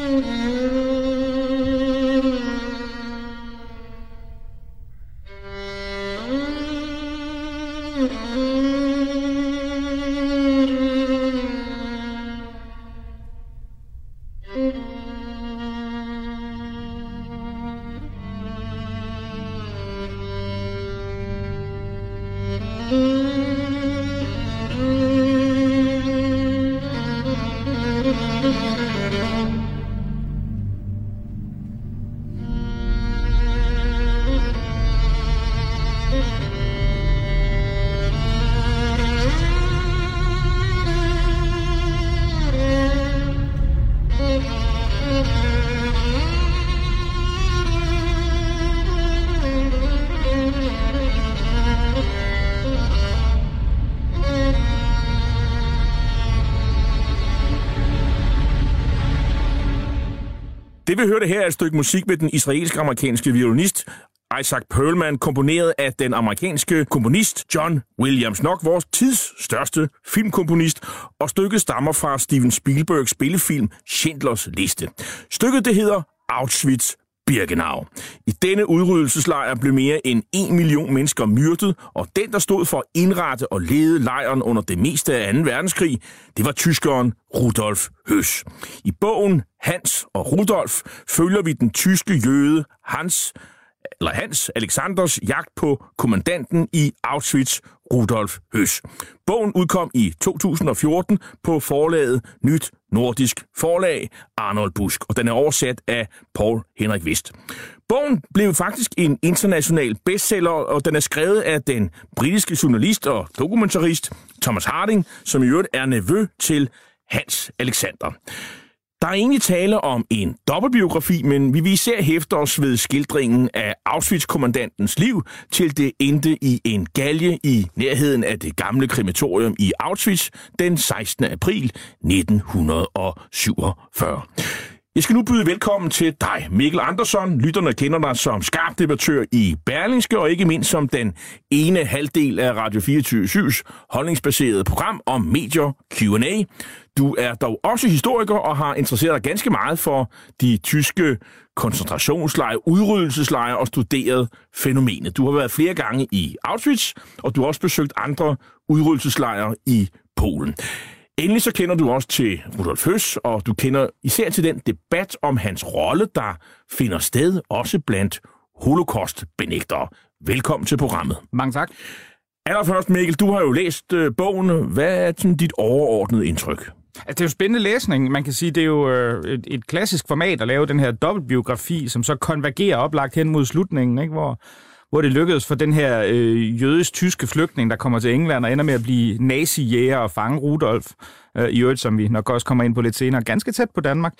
Mm-hmm. Det vi hørte her er et stykke musik med den israelsk-amerikanske violinist Isaac Perlman, komponeret af den amerikanske komponist John Williams, nok vores tids største filmkomponist, og stykket stammer fra Steven Spielbergs spillefilm Schindlers Liste. Stykket det hedder Auschwitz Birkenau. I denne udryddelseslejr blev mere end en million mennesker myrdet, og den, der stod for at indrette og lede lejren under det meste af 2. verdenskrig, det var tyskeren Rudolf Høs. I bogen Hans og Rudolf følger vi den tyske jøde Hans eller Hans Alexanders jagt på kommandanten i Auschwitz, Rudolf Høs. Bogen udkom i 2014 på forlaget Nyt Nordisk Forlag, Arnold Busk, og den er oversat af Paul Henrik Vist. Bogen blev faktisk en international bestseller, og den er skrevet af den britiske journalist og dokumentarist Thomas Harding, som i øvrigt er nevø til Hans Alexander. Der er egentlig tale om en dobbeltbiografi, men vi vil især hæfte os ved skildringen af Auschwitz-kommandantens liv, til det endte i en galge i nærheden af det gamle krematorium i Auschwitz den 16. april 1947. Jeg skal nu byde velkommen til dig, Mikkel Andersson. Lytterne kender dig som skarp debattør i Berlingske, og ikke mindst som den ene halvdel af Radio 24-7's holdningsbaserede program om medier Q&A. Du er dog også historiker og har interesseret dig ganske meget for de tyske koncentrationslejre, udryddelseslejre og studeret fænomenet. Du har været flere gange i Auschwitz, og du har også besøgt andre udryddelseslejre i Polen. Endelig så kender du også til Rudolf Høs, og du kender især til den debat om hans rolle, der finder sted også blandt holocaust-benægtere. Velkommen til programmet. Mange tak. Allerførst, Mikkel, du har jo læst øh, bogen. Hvad er sådan, dit overordnede indtryk? Altså, det er jo spændende læsning. Man kan sige, det er jo øh, et, et klassisk format at lave den her dobbeltbiografi, som så konvergerer oplagt hen mod slutningen, ikke? Hvor, hvor det lykkedes for den her øh, jødisk-tyske flygtning, der kommer til England og ender med at blive nazi-jæger og fange Rudolf, øh, i øvrigt, som vi nok også kommer ind på lidt senere, ganske tæt på Danmark.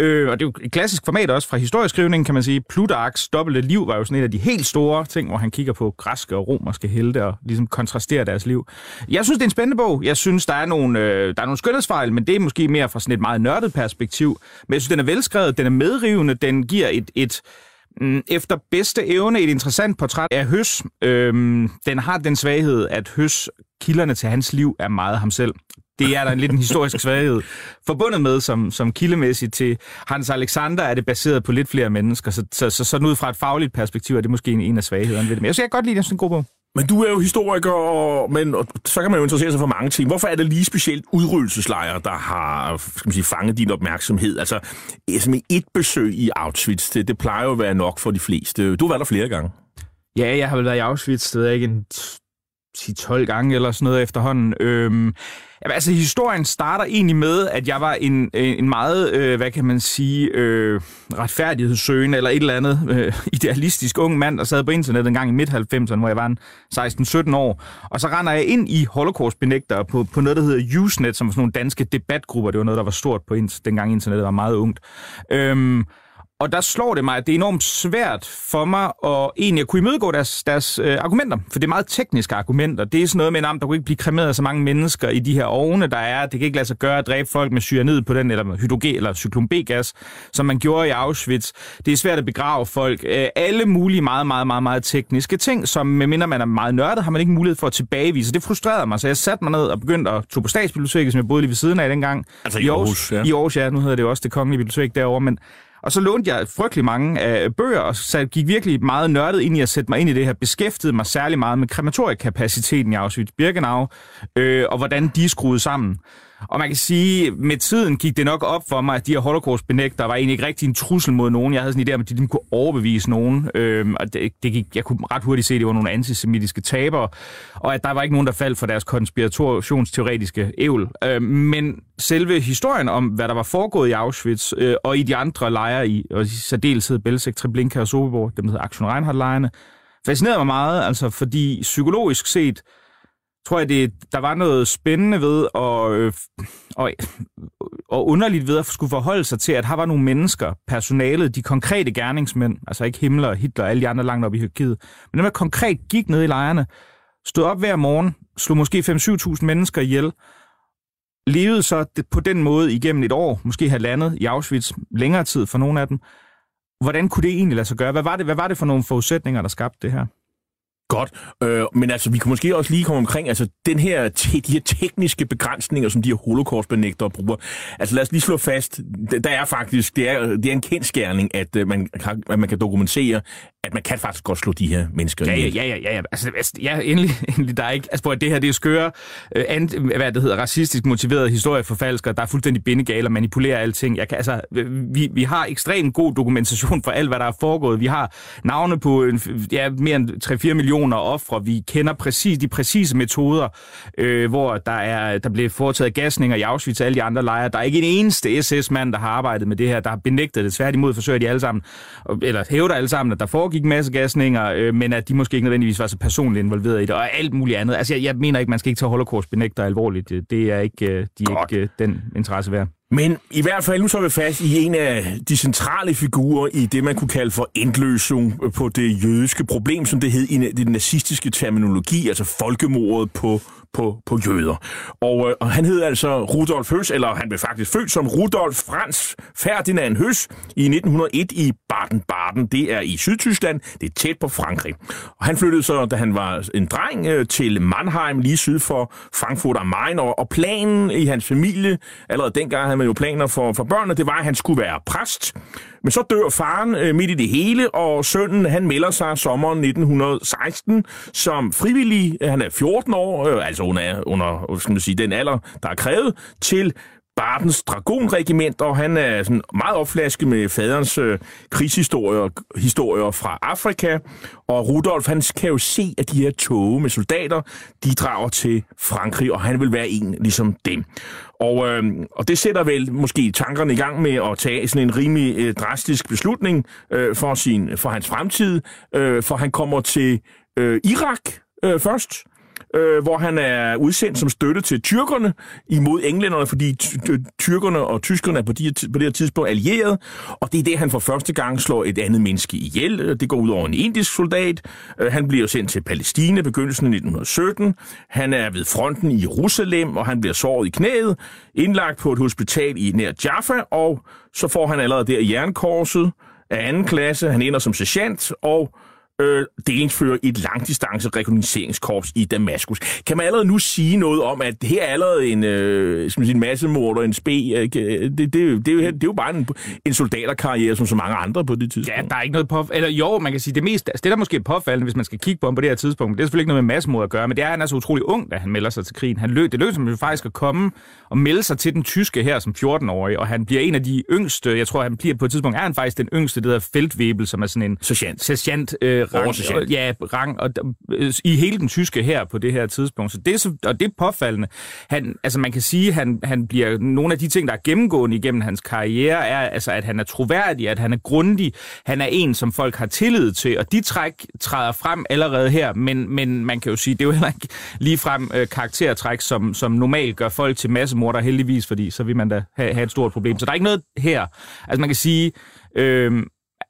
Øh, og det er jo et klassisk format også fra historieskrivningen, kan man sige. Plutarchs dobbelte liv var jo sådan en af de helt store ting, hvor han kigger på græske og romerske helte og ligesom kontrasterer deres liv. Jeg synes, det er en spændende bog. Jeg synes, der er nogle, øh, der er nogle skønhedsfejl, men det er måske mere fra sådan et meget nørdet perspektiv. Men jeg synes, den er velskrevet, den er medrivende, den giver et, et efter bedste evne et interessant portræt af Høs. Øhm, den har den svaghed, at Høs kilderne til hans liv er meget ham selv. Det er der en lidt en historisk svaghed forbundet med, som, som kildemæssigt til Hans Alexander er det baseret på lidt flere mennesker, så, så, så sådan ud fra et fagligt perspektiv er det måske en, en af svaghederne ved det. Men jeg, kan godt lide det som en god bog. Men du er jo historiker, og, men og, så kan man jo interessere sig for mange ting. Hvorfor er det lige specielt udryddelseslejre, der har skal man sige, fanget din opmærksomhed? Altså, som et besøg i Auschwitz, det, det plejer jo at være nok for de fleste. Du har været der flere gange. Ja, jeg har vel været i Auschwitz, det er ikke en 10-12 gange eller sådan noget efterhånden. Øhm, Jamen, altså, historien starter egentlig med, at jeg var en, øh, en meget, øh, hvad kan man sige, øh, retfærdighedssøgende eller et eller andet øh, idealistisk ung mand, der sad på internet en gang i midt-90'erne, hvor jeg var en 16-17 år. Og så render jeg ind i holocaust-benægtere på, på noget, der hedder Usenet, som var sådan nogle danske debatgrupper. Det var noget, der var stort på dengang internettet var meget ungt. Øhm, og der slår det mig, at det er enormt svært for mig at egentlig at kunne imødegå deres, deres øh, argumenter. For det er meget tekniske argumenter. Det er sådan noget med, at der kunne ikke blive kremeret så mange mennesker i de her ovne, der er. Det kan ikke lade sig gøre at dræbe folk med cyanid på den, eller hydrogen eller cyklon B-gas, som man gjorde i Auschwitz. Det er svært at begrave folk. Øh, alle mulige meget, meget, meget, meget tekniske ting, som medmindre man er meget nørdet, har man ikke mulighed for at tilbagevise. Det frustrerede mig, så jeg satte mig ned og begyndte at tog på statsbiblioteket, som jeg boede lige ved siden af dengang. Altså i Aarhus, ja. I Aarhus, ja. Nu hedder det jo også det kongelige bibliotek derovre, men og så lånte jeg frygtelig mange af bøger, og så gik virkelig meget nørdet ind i at sætte mig ind i det her. Beskæftigede mig særlig meget med krematoriekapaciteten i Auschwitz-Birkenau, øh, og hvordan de skruede sammen. Og man kan sige, med tiden gik det nok op for mig, at de her holocaust-benægter var egentlig ikke rigtig en trussel mod nogen. Jeg havde sådan en idé om, at de, de kunne overbevise nogen. Øhm, og det, det gik, jeg kunne ret hurtigt se, at det var nogle antisemitiske tabere, og at der var ikke nogen, der faldt for deres konspirationsteoretiske ævl. Øhm, men selve historien om, hvad der var foregået i Auschwitz øh, og i de andre lejre, i, og i særdeleshed Belzec, Treblinka og Sobibor, dem der hedder Aktion Reinhardt-lejrene, fascinerede mig meget, altså fordi psykologisk set, tror jeg, det, der var noget spændende ved og, øh, og, og underligt ved at skulle forholde sig til, at her var nogle mennesker, personalet, de konkrete gerningsmænd, altså ikke Himmler, Hitler og alle de andre langt op i hierarkiet, men dem, der konkret gik ned i lejrene, stod op hver morgen, slog måske 5-7.000 mennesker ihjel, levede så på den måde igennem et år, måske halvandet i Auschwitz, længere tid for nogle af dem. Hvordan kunne det egentlig lade sig gøre? Hvad var det, hvad var det for nogle forudsætninger, der skabte det her? Godt, øh, men altså, vi kan måske også lige komme omkring, altså, den her, te, de her tekniske begrænsninger, som de her holocaust bruger. Altså, lad os lige slå fast, der er faktisk, det er, det er en kendskærning, at, øh, man, at man kan dokumentere, at man kan faktisk godt slå de her mennesker ja, ja, ja, ja, ja, altså, altså ja, endelig, endelig, der er ikke, altså, det her, det er skøre, øh, and, hvad det hedder, racistisk motiveret historieforfalsker, der er fuldstændig bindegale og manipulerer alting. Jeg kan, altså, vi, vi har ekstremt god dokumentation for alt, hvad der er foregået. Vi har navne på en, ja, mere end 3-4 millioner ofre. Vi kender præcis de præcise metoder, øh, hvor der er, der blev foretaget gasninger i Auschwitz og alle de andre lejre. Der er ikke en eneste SS-mand, der har arbejdet med det her, der har benægtet det. Tværtimod forsøger de alle sammen, eller hævder alle sammen, at der foregår foregik masse gasninger, øh, men at de måske ikke nødvendigvis var så personligt involveret i det, og alt muligt andet. Altså, jeg, jeg mener ikke, man skal ikke tage holocaust-benægter alvorligt. Det er ikke, øh, de er ikke øh, den interesse værd. Men i hvert fald, nu så vi fast i en af de centrale figurer i det, man kunne kalde for endløsning på det jødiske problem, som det hed i den nazistiske terminologi, altså folkemordet på på, på jøder. Og, øh, og han hed altså Rudolf Høs, eller han blev faktisk født som Rudolf Franz Ferdinand Høs i 1901 i Baden-Baden. Det er i Sydtyskland, det er tæt på Frankrig. Og han flyttede så, da han var en dreng, øh, til Mannheim, lige syd for Frankfurt am Main, og, og planen i hans familie, allerede dengang havde man jo planer for, for børnene, det var, at han skulle være præst. Men så dør faren øh, midt i det hele, og sønnen han melder sig sommeren 1916 som frivillig. Han er 14 år, øh, altså under, under skal man sige, den alder, der er krævet, til Bardens Dragonregiment, og han er sådan meget opflasket med faderens øh, krigshistorier historier fra Afrika. Og Rudolf, han kan jo se, at de her tåge med soldater, de drager til Frankrig, og han vil være en ligesom dem. Og, øh, og det sætter vel måske tankerne i gang med at tage sådan en rimelig øh, drastisk beslutning øh, for, sin, for hans fremtid, øh, for han kommer til øh, Irak øh, først, øh, hvor han er udsendt som støtte til tyrkerne imod englænderne, fordi tyrkerne og tyskerne er på, de, på det her tidspunkt allieret, og det er det, han for første gang slår et andet menneske ihjel. Øh, det går ud over en indisk soldat. Øh, han bliver sendt til Palæstina begyndelsen af 1917. Han er ved fronten i Jerusalem, og han bliver såret i knæet, indlagt på et hospital i nær Jaffa, og så får han allerede der jernkorset af anden klasse. Han ender som sergeant, og øh, delingsfører i et langdistance rekognosceringskorps i Damaskus. Kan man allerede nu sige noget om, at her er allerede en, øh, skal man sige, en massemorder, en spe? Øh, det, det, det, det, er jo, det er jo bare en, en soldaterkarriere, som så mange andre på det tidspunkt. Ja, der er ikke noget på... Eller jo, man kan sige, det mest... Altså, det der måske er påfaldende, hvis man skal kigge på ham på det her tidspunkt, det er selvfølgelig ikke noget med massemorder at gøre, men det er, at han er så utrolig ung, da han melder sig til krigen. Han løb, det løb som faktisk at komme og melde sig til den tyske her som 14-årig, og han bliver en af de yngste, jeg tror, han bliver på et tidspunkt, er han faktisk den yngste, det hedder Feldwebel, som er sådan en sergeant, sergeant øh, rang, ja, rang og, øh, i hele den tyske her på det her tidspunkt. Så det er, så, og det er påfaldende. Han, altså man kan sige, han, han bliver nogle af de ting, der er gennemgående igennem hans karriere, er altså, at han er troværdig, at han er grundig, han er en, som folk har tillid til, og de træk træder frem allerede her, men, men man kan jo sige, det er jo heller ikke lige frem øh, karaktertræk, som, som normalt gør folk til massemorder heldigvis, fordi så vil man da have, have et stort problem. Så der er ikke noget her. Altså man kan sige, øh,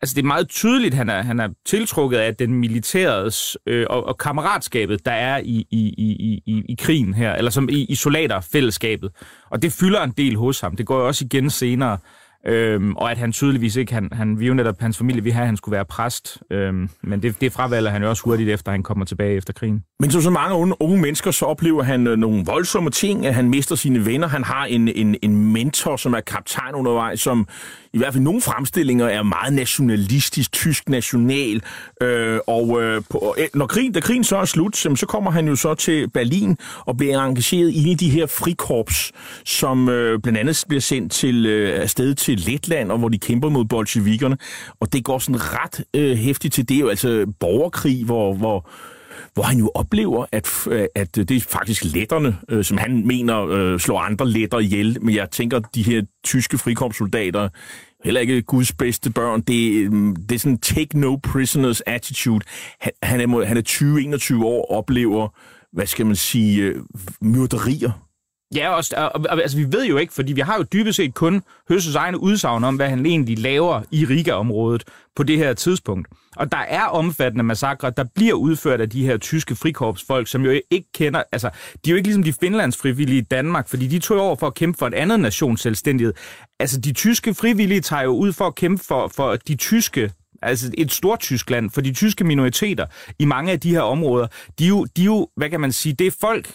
altså det er meget tydeligt, han er, han er tiltrukket af den militærets øh, og, og kammeratskabet, der er i, i, i, i, i krigen her, eller som i, i soldaterfællesskabet. Og det fylder en del hos ham. Det går jo også igen senere. Øhm, og at han tydeligvis ikke, han, han vi jo netop, hans familie vi have, at han skulle være præst. Øhm, men det, det fravalder han jo også hurtigt efter, han kommer tilbage efter krigen. Men som så mange unge, unge mennesker, så oplever han øh, nogle voldsomme ting, at han mister sine venner. Han har en, en, en mentor, som er kaptajn undervejs, som i hvert fald nogle fremstillinger er meget nationalistisk, tysk national. Øh, og øh, på, øh, når krigen, da krigen så er slut, så kommer han jo så til Berlin og bliver engageret i de her frikorps, som øh, blandt andet bliver sendt til øh, afsted til Letland, og hvor de kæmper mod bolsjevikerne. Og det går sådan ret øh, til. Det er jo altså borgerkrig, hvor, hvor hvor han jo oplever, at, øh, at det er faktisk letterne, øh, som han mener øh, slår andre letter ihjel. Men jeg tænker, de her tyske frikorpssoldater, heller ikke Guds bedste børn, det, øh, det er sådan take no prisoners attitude. Han, han er, han er 20-21 år og oplever, hvad skal man sige, øh, myrderier Ja, og, og, og, altså vi ved jo ikke, fordi vi har jo dybest set kun Høsses egne udsagn om, hvad han egentlig laver i Riga-området på det her tidspunkt. Og der er omfattende massakre, der bliver udført af de her tyske frikorpsfolk, som jo ikke kender, altså de er jo ikke ligesom de finlandsfrivillige i Danmark, fordi de tog over for at kæmpe for en anden nations selvstændighed. Altså de tyske frivillige tager jo ud for at kæmpe for, for de tyske altså et stort Tyskland, for de tyske minoriteter i mange af de her områder, de er jo, de er jo hvad kan man sige, det er folk,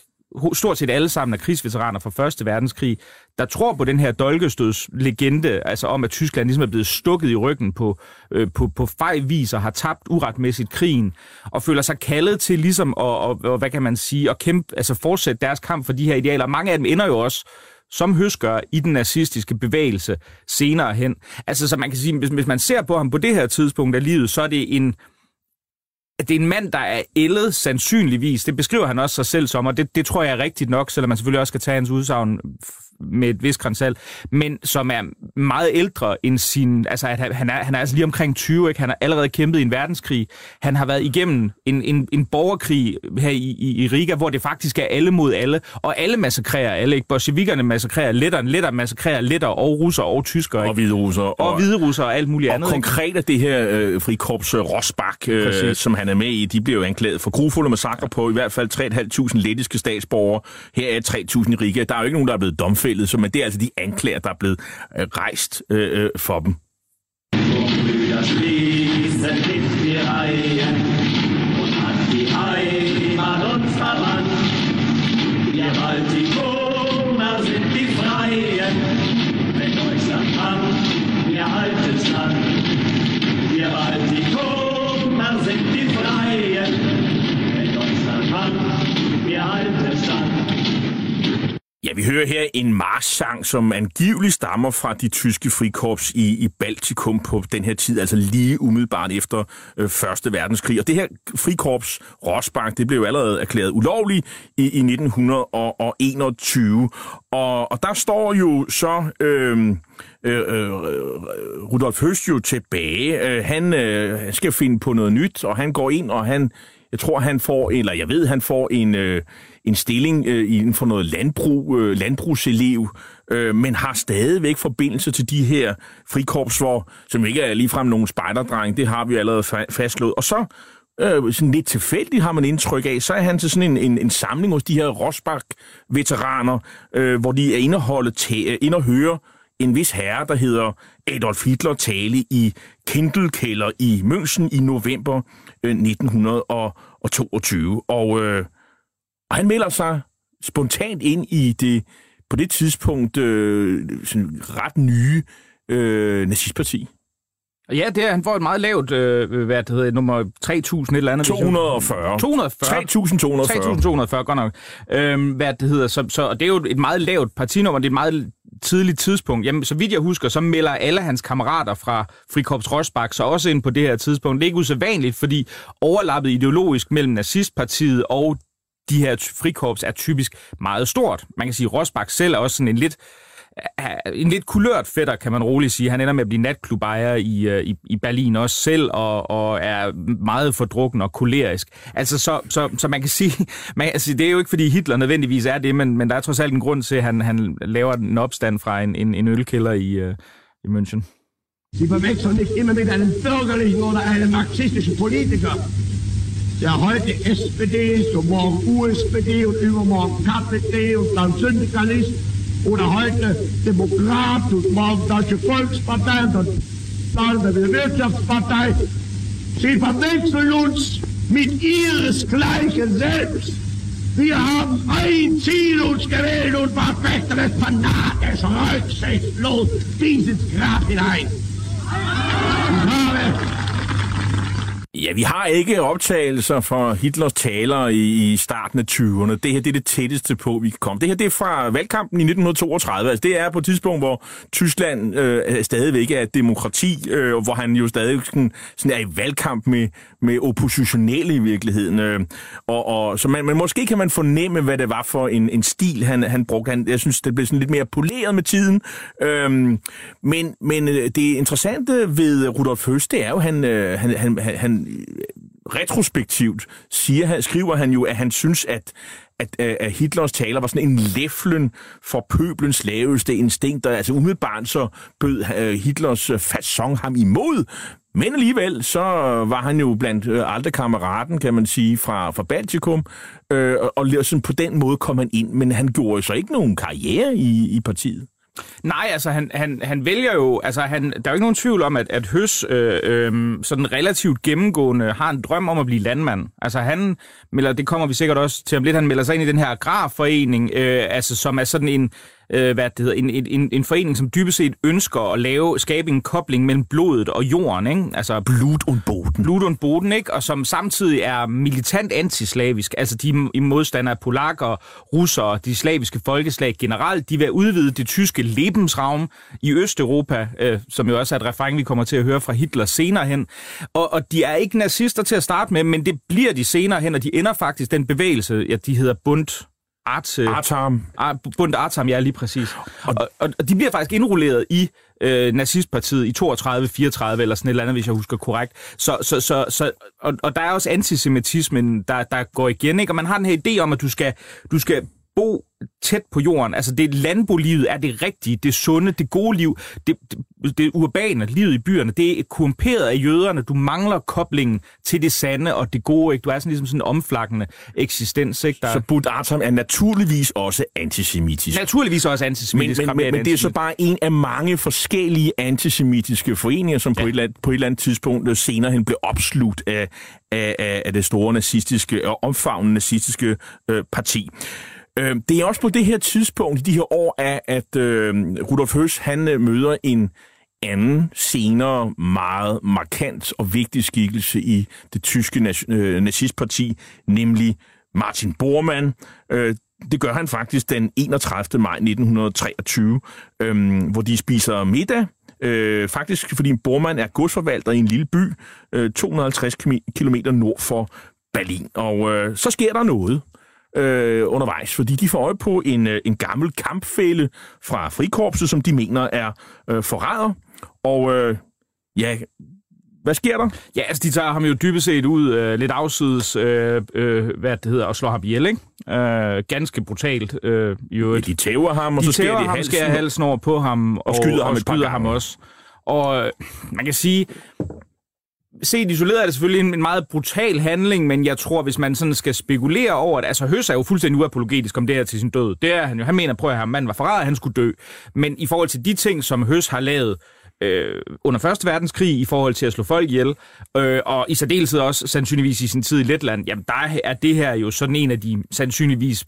stort set alle sammen er krigsveteraner fra Første Verdenskrig, der tror på den her dolkestøds legende, altså om, at Tyskland ligesom er blevet stukket i ryggen på, øh, på, på fejvis og har tabt uretmæssigt krigen, og føler sig kaldet til ligesom at, og, og, hvad kan man sige, at kæmpe, altså fortsætte deres kamp for de her idealer. Mange af dem ender jo også som Høsker i den nazistiske bevægelse senere hen. Altså, så man kan sige, hvis, hvis man ser på ham på det her tidspunkt af livet, så er det en, at det er en mand, der er ældet sandsynligvis. Det beskriver han også sig selv som, og det, det tror jeg er rigtigt nok, selvom man selvfølgelig også skal tage hans udsagn med et vis grænsal, men som er meget ældre end sin... Altså, at han, er, han er altså lige omkring 20, ikke? Han har allerede kæmpet i en verdenskrig. Han har været igennem en, en, en borgerkrig her i, i, i Riga, hvor det faktisk er alle mod alle, og alle massakrerer alle, ikke? Bolsjevikerne massakrerer letterne, letter massakrerer letter og russer og tysker, ikke? Og hvide russer. Og, og hvide russer og alt muligt og andet. Og konkret er det her øh, frikorps Rosbach, øh, som han er med i, de bliver jo anklaget for grufulde massakre på i hvert fald 3.500 lettiske statsborgere. Her er 3.000 i Riga. Der er jo ikke nogen, der er blevet tilfældet, så men det er altså de anklager, der er blevet øh, rejst øh, øh for dem. Ja, hører her en marssang, som angiveligt stammer fra de tyske frikorps i, i Baltikum på den her tid, altså lige umiddelbart efter øh, Første Verdenskrig. Og det her frikorps, Rosbach, det blev jo allerede erklæret ulovligt i, i 1921. Og, og der står jo så... Øhm, øh, øh, øh, Rudolf Høst jo tilbage. Øh, han øh, skal finde på noget nyt, og han går ind, og han, jeg tror, han får, eller jeg ved, han får en, øh, en stilling øh, inden for noget landbrug, øh, landbrugselev, øh, men har stadigvæk forbindelse til de her frikorpsvor, som ikke er ligefrem nogen spejderdreng, det har vi allerede fa- fastslået. Og så øh, sådan lidt tilfældigt har man indtryk af, så er han til sådan en, en, en samling hos de her Rosbach-veteraner, øh, hvor de er inde og, inde og høre en vis herre, der hedder Adolf Hitler, tale i Kindelkælder i München i november øh, 1922. Og, øh, og han melder sig spontant ind i det på det tidspunkt øh, sådan ret nye øh, nazistparti. Ja, det er, han får et meget lavt, øh, hvad det hedder, nummer 3000 et eller andet. 240. 240. 3240. 3240, godt nok. Øhm, hvad det hedder, så, så, og det er jo et meget lavt partinummer, det er et meget tidligt tidspunkt. Jamen, så vidt jeg husker, så melder alle hans kammerater fra Frikorps Rosbach så også ind på det her tidspunkt. Det er ikke usædvanligt, fordi overlappet ideologisk mellem nazistpartiet og de her frikorps er typisk meget stort. Man kan sige, at Rosbach selv er også sådan en lidt en lidt kulørt fætter, kan man roligt sige. Han ender med at blive natklubejer i, øh, i, i Berlin også selv, og, og er meget fordrukken og kolerisk. Altså, så, så, så man kan sige, man, altså, det er jo ikke, fordi Hitler nødvendigvis er det, men, men der er trods alt en grund til, at han, han laver en opstand fra en, en, en ølkælder i, uh, i München. Sie verwechseln nicht immer mit einem bürgerlichen oder einem marxistischen Politiker, der heute SPD ist und morgen USPD und übermorgen KPD und dann Syndikalist oder heute Demokrat und morgen Deutsche Volkspartei und dann wir Wirtschaftspartei. Sie verwechseln uns mit ihresgleichen selbst. Wir haben ein Ziel uns gewählt und verfechten es fanatisch, rücksichtslos dieses Grab hinein. Ich habe Ja, vi har ikke optagelser fra Hitlers taler i, i starten af 20'erne. Det her det er det tætteste på, vi kan komme. Det her det er fra valgkampen i 1932. Altså, det er på et tidspunkt, hvor Tyskland øh, stadigvæk er et demokrati, øh, hvor han jo stadig sådan, sådan er i valgkamp med, med oppositionelle i virkeligheden. Øh, og, og, så man, men måske kan man fornemme, hvad det var for en, en stil, han, han brugte. Han, jeg synes, det blev sådan lidt mere poleret med tiden. Øh, men, men øh, det interessante ved Rudolf Høst, det er jo, han, øh, han, han, han retrospektivt siger, skriver han jo, at han synes, at at, øh, at Hitlers taler var sådan en læflen for pøblens laveste instinkter. Altså umiddelbart så bød øh, Hitlers øh, fasong ham imod, men alligevel så var han jo blandt øh, aldrig kammeraten, kan man sige, fra, fra Baltikum, øh, og, og sådan på den måde kom han ind, men han gjorde så ikke nogen karriere i, i partiet. Nej, altså han, han, han vælger jo, altså han, der er jo ikke nogen tvivl om, at, at Høs øh, øh, sådan relativt gennemgående har en drøm om at blive landmand. Altså han, melder, det kommer vi sikkert også til om lidt, han melder sig ind i den her agrarforening, øh, altså som er sådan en, øh, hvad det hedder, en, en, en forening, som dybest set ønsker at lave, skabe en kobling mellem blodet og jorden, ikke? Altså Blut und Boden. Blut und Boden, ikke? Og som samtidig er militant antislavisk. Altså de i modstander af polakker, russere, de slaviske folkeslag generelt. De vil udvide det tyske Lebensraum i Østeuropa, øh, som jo også er et refræng, vi kommer til at høre fra Hitler senere hen. Og, og de er ikke nazister til at starte med, men det bliver de senere hen, og de ender faktisk den bevægelse, ja, de hedder Bund Art, Artam. Ar, Bund Artam, ja, lige præcis. Og, og, og de bliver faktisk indrulleret i øh, nazistpartiet i 32, 34 eller sådan et eller andet, hvis jeg husker korrekt. Så, så, så, så, og, og der er også antisemitismen, der, der går igen, ikke? Og man har den her idé om, at du skal, du skal bo tæt på jorden. Altså det landbolivet er det rigtige, det sunde, det gode liv, det, det, det urbane, livet i byerne, det er korrumperet af jøderne. Du mangler koblingen til det sande og det gode. Ikke? Du er sådan ligesom sådan en omflakkende eksistens. Ikke? Der... Så Bud Artam er naturligvis også antisemitisk. Naturligvis også antisemitisk. Men, men, men, men det er så bare en af mange forskellige antisemitiske foreninger, som ja. på, et eller andet, på et eller andet tidspunkt øh, senere hen blev opslugt af, af, af det store nazistiske og omfavnende nazistiske øh, parti. Øh, det er også på det her tidspunkt, i de her år, at, at øhm, øh, Rudolf Høs han møder en anden, senere meget markant og vigtig skikkelse i det tyske øh, nazistparti, nemlig Martin Bormann. Øh, det gør han faktisk den 31. maj 1923, øh, hvor de spiser middag. Øh, faktisk fordi Bormann er godsforvalter i en lille by, øh, 250 km nord for Berlin. Og øh, så sker der noget øh, undervejs, fordi de får øje på en, øh, en gammel kampfælde fra frikorpset, som de mener er øh, forræder. Og øh, ja, hvad sker der? Ja, altså de tager ham jo dybest set ud øh, lidt afsides, øh, øh, hvad det hedder, og slår ham ihjel, ikke? Øh, ganske brutalt. Øh, jo ja, de tæver ham, og de så skærer de ham, halsen. skærer halsen over på ham, og, og skyder ham, og skyder ham også. Og øh, man kan sige, set isoleret er det selvfølgelig en, en meget brutal handling, men jeg tror, hvis man sådan skal spekulere over det, altså Høs er jo fuldstændig uapologetisk om det her til sin død. Det er han jo. Han mener, prøv at høre, manden var forræder, han skulle dø. Men i forhold til de ting, som Høs har lavet, øh, under Første Verdenskrig i forhold til at slå folk ihjel, øh, og i særdeleshed også sandsynligvis i sin tid i Letland, jamen der er det her jo sådan en af de sandsynligvis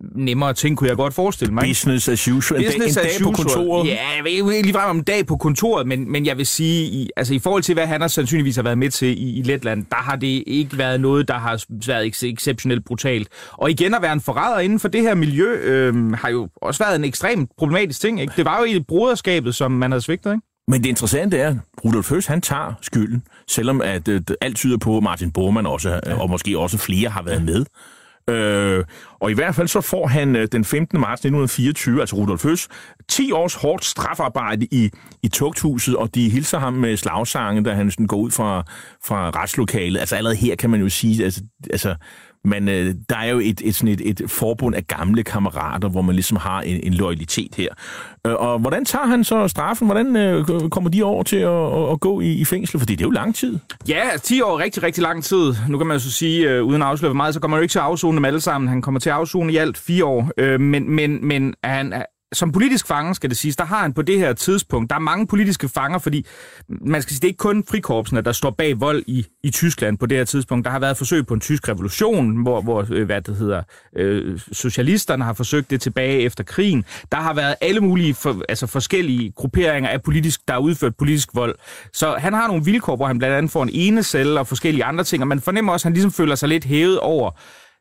nemmere ting, kunne jeg godt forestille mig. Business as usual. Business en dag, en dag på kontoret. Ja, jeg ved ikke lige frem om en dag på kontoret, men, men jeg vil sige, i, altså i forhold til, hvad han har sandsynligvis har været med til i, i Letland, der har det ikke været noget, der har været exceptionelt brutalt. Og igen at være en forræder inden for det her miljø, øh, har jo også været en ekstremt problematisk ting. Ikke? Det var jo i broderskabet, som man havde svigtet, ikke? Men det interessante er, at Rudolf Høs, han tager skylden, selvom at, at alt tyder på, at Martin Bormann også, ja. og måske også flere har været med. Øh, og i hvert fald så får han øh, den 15. marts 1924, altså Rudolf Høs, 10 års hårdt strafarbejde i, i tugthuset, og de hilser ham med slagsange, da han sådan går ud fra, fra retslokalet. Altså allerede her kan man jo sige, altså, altså men øh, der er jo et, et, sådan et, et forbund af gamle kammerater, hvor man ligesom har en, en loyalitet her. Øh, og hvordan tager han så straffen? Hvordan øh, kommer de over til at, at, at gå i, i fængsel? Fordi det er jo lang tid. Ja, 10 år er rigtig, rigtig lang tid. Nu kan man så sige, øh, uden at afsløre meget, så kommer man jo ikke til at afzone dem alle sammen. Han kommer til at afzone i alt fire år. Øh, men, men, men han, som politisk fange, skal det siges, der har han på det her tidspunkt, der er mange politiske fanger, fordi man skal sige, det er ikke kun frikorpsene, der står bag vold i, i Tyskland på det her tidspunkt. Der har været forsøg på en tysk revolution, hvor, hvor øh, hvad det hedder, øh, socialisterne har forsøgt det tilbage efter krigen. Der har været alle mulige for, altså forskellige grupperinger af politisk, der har udført politisk vold. Så han har nogle vilkår, hvor han blandt andet får en ene celle og forskellige andre ting, og man fornemmer også, at han ligesom føler sig lidt hævet over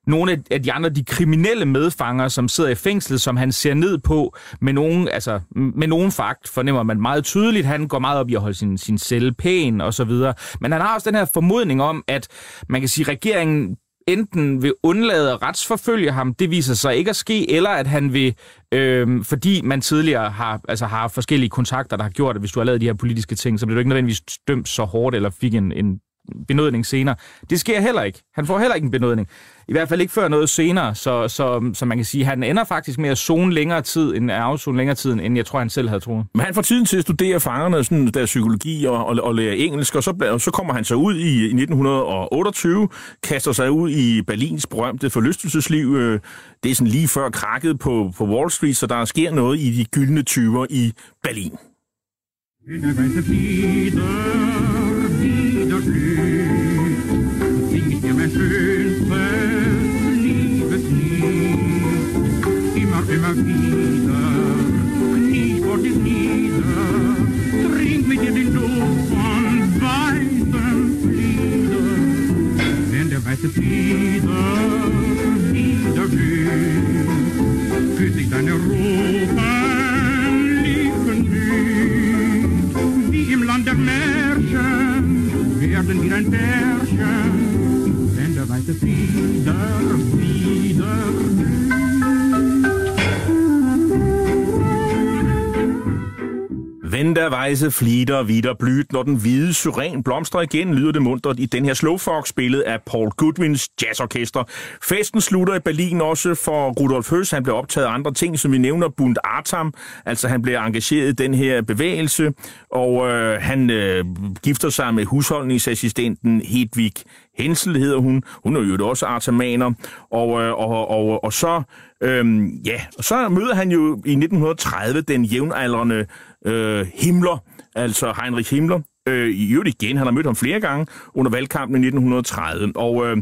nogle af de andre, de kriminelle medfanger, som sidder i fængslet, som han ser ned på med nogen, altså, med nogen fakt, fornemmer man meget tydeligt. Han går meget op i at holde sin, sin celle pæn og så videre. Men han har også den her formodning om, at man kan sige, at regeringen enten vil undlade at retsforfølge ham, det viser sig ikke at ske, eller at han vil, øh, fordi man tidligere har, altså har forskellige kontakter, der har gjort, at hvis du har lavet de her politiske ting, så bliver du ikke nødvendigvis dømt så hårdt, eller fik en, en benådning senere. Det sker heller ikke. Han får heller ikke en benådning. I hvert fald ikke før noget senere, så, så, så man kan sige, at han ender faktisk med at zone længere tid, end at afzone længere tid, end jeg tror, han selv havde troet. Men han får tiden til at studere fangerne, sådan der psykologi og, og, og lære engelsk, og så, og så kommer han så ud i, i 1928, kaster sig ud i Berlins berømte forlystelsesliv. Øh, det er sådan lige før krakket på, på Wall Street, så der sker noget i de gyldne tyver i Berlin. In Gefühl verliebt lieb. Ich machte. Venderweise flider videre blyt, når den hvide syren blomstrer igen, lyder det muntert i den her slow fox spillet af Paul Goodwins jazzorkester. Festen slutter i Berlin også for Rudolf Høs. Han blev optaget af andre ting, som vi nævner, Bund Artam, altså han blev engageret i den her bevægelse, og øh, han øh, gifter sig med husholdningsassistenten Hedvig Hensel hedder hun. Hun er jo også artamaner. Og, øh, og, og, og så, øhm, ja, og så møder han jo i 1930 den jævnaldrende øh, Himmler, altså Heinrich Himmler. Øh, I øvrigt igen, han har mødt ham flere gange under valgkampen i 1930. Og øh,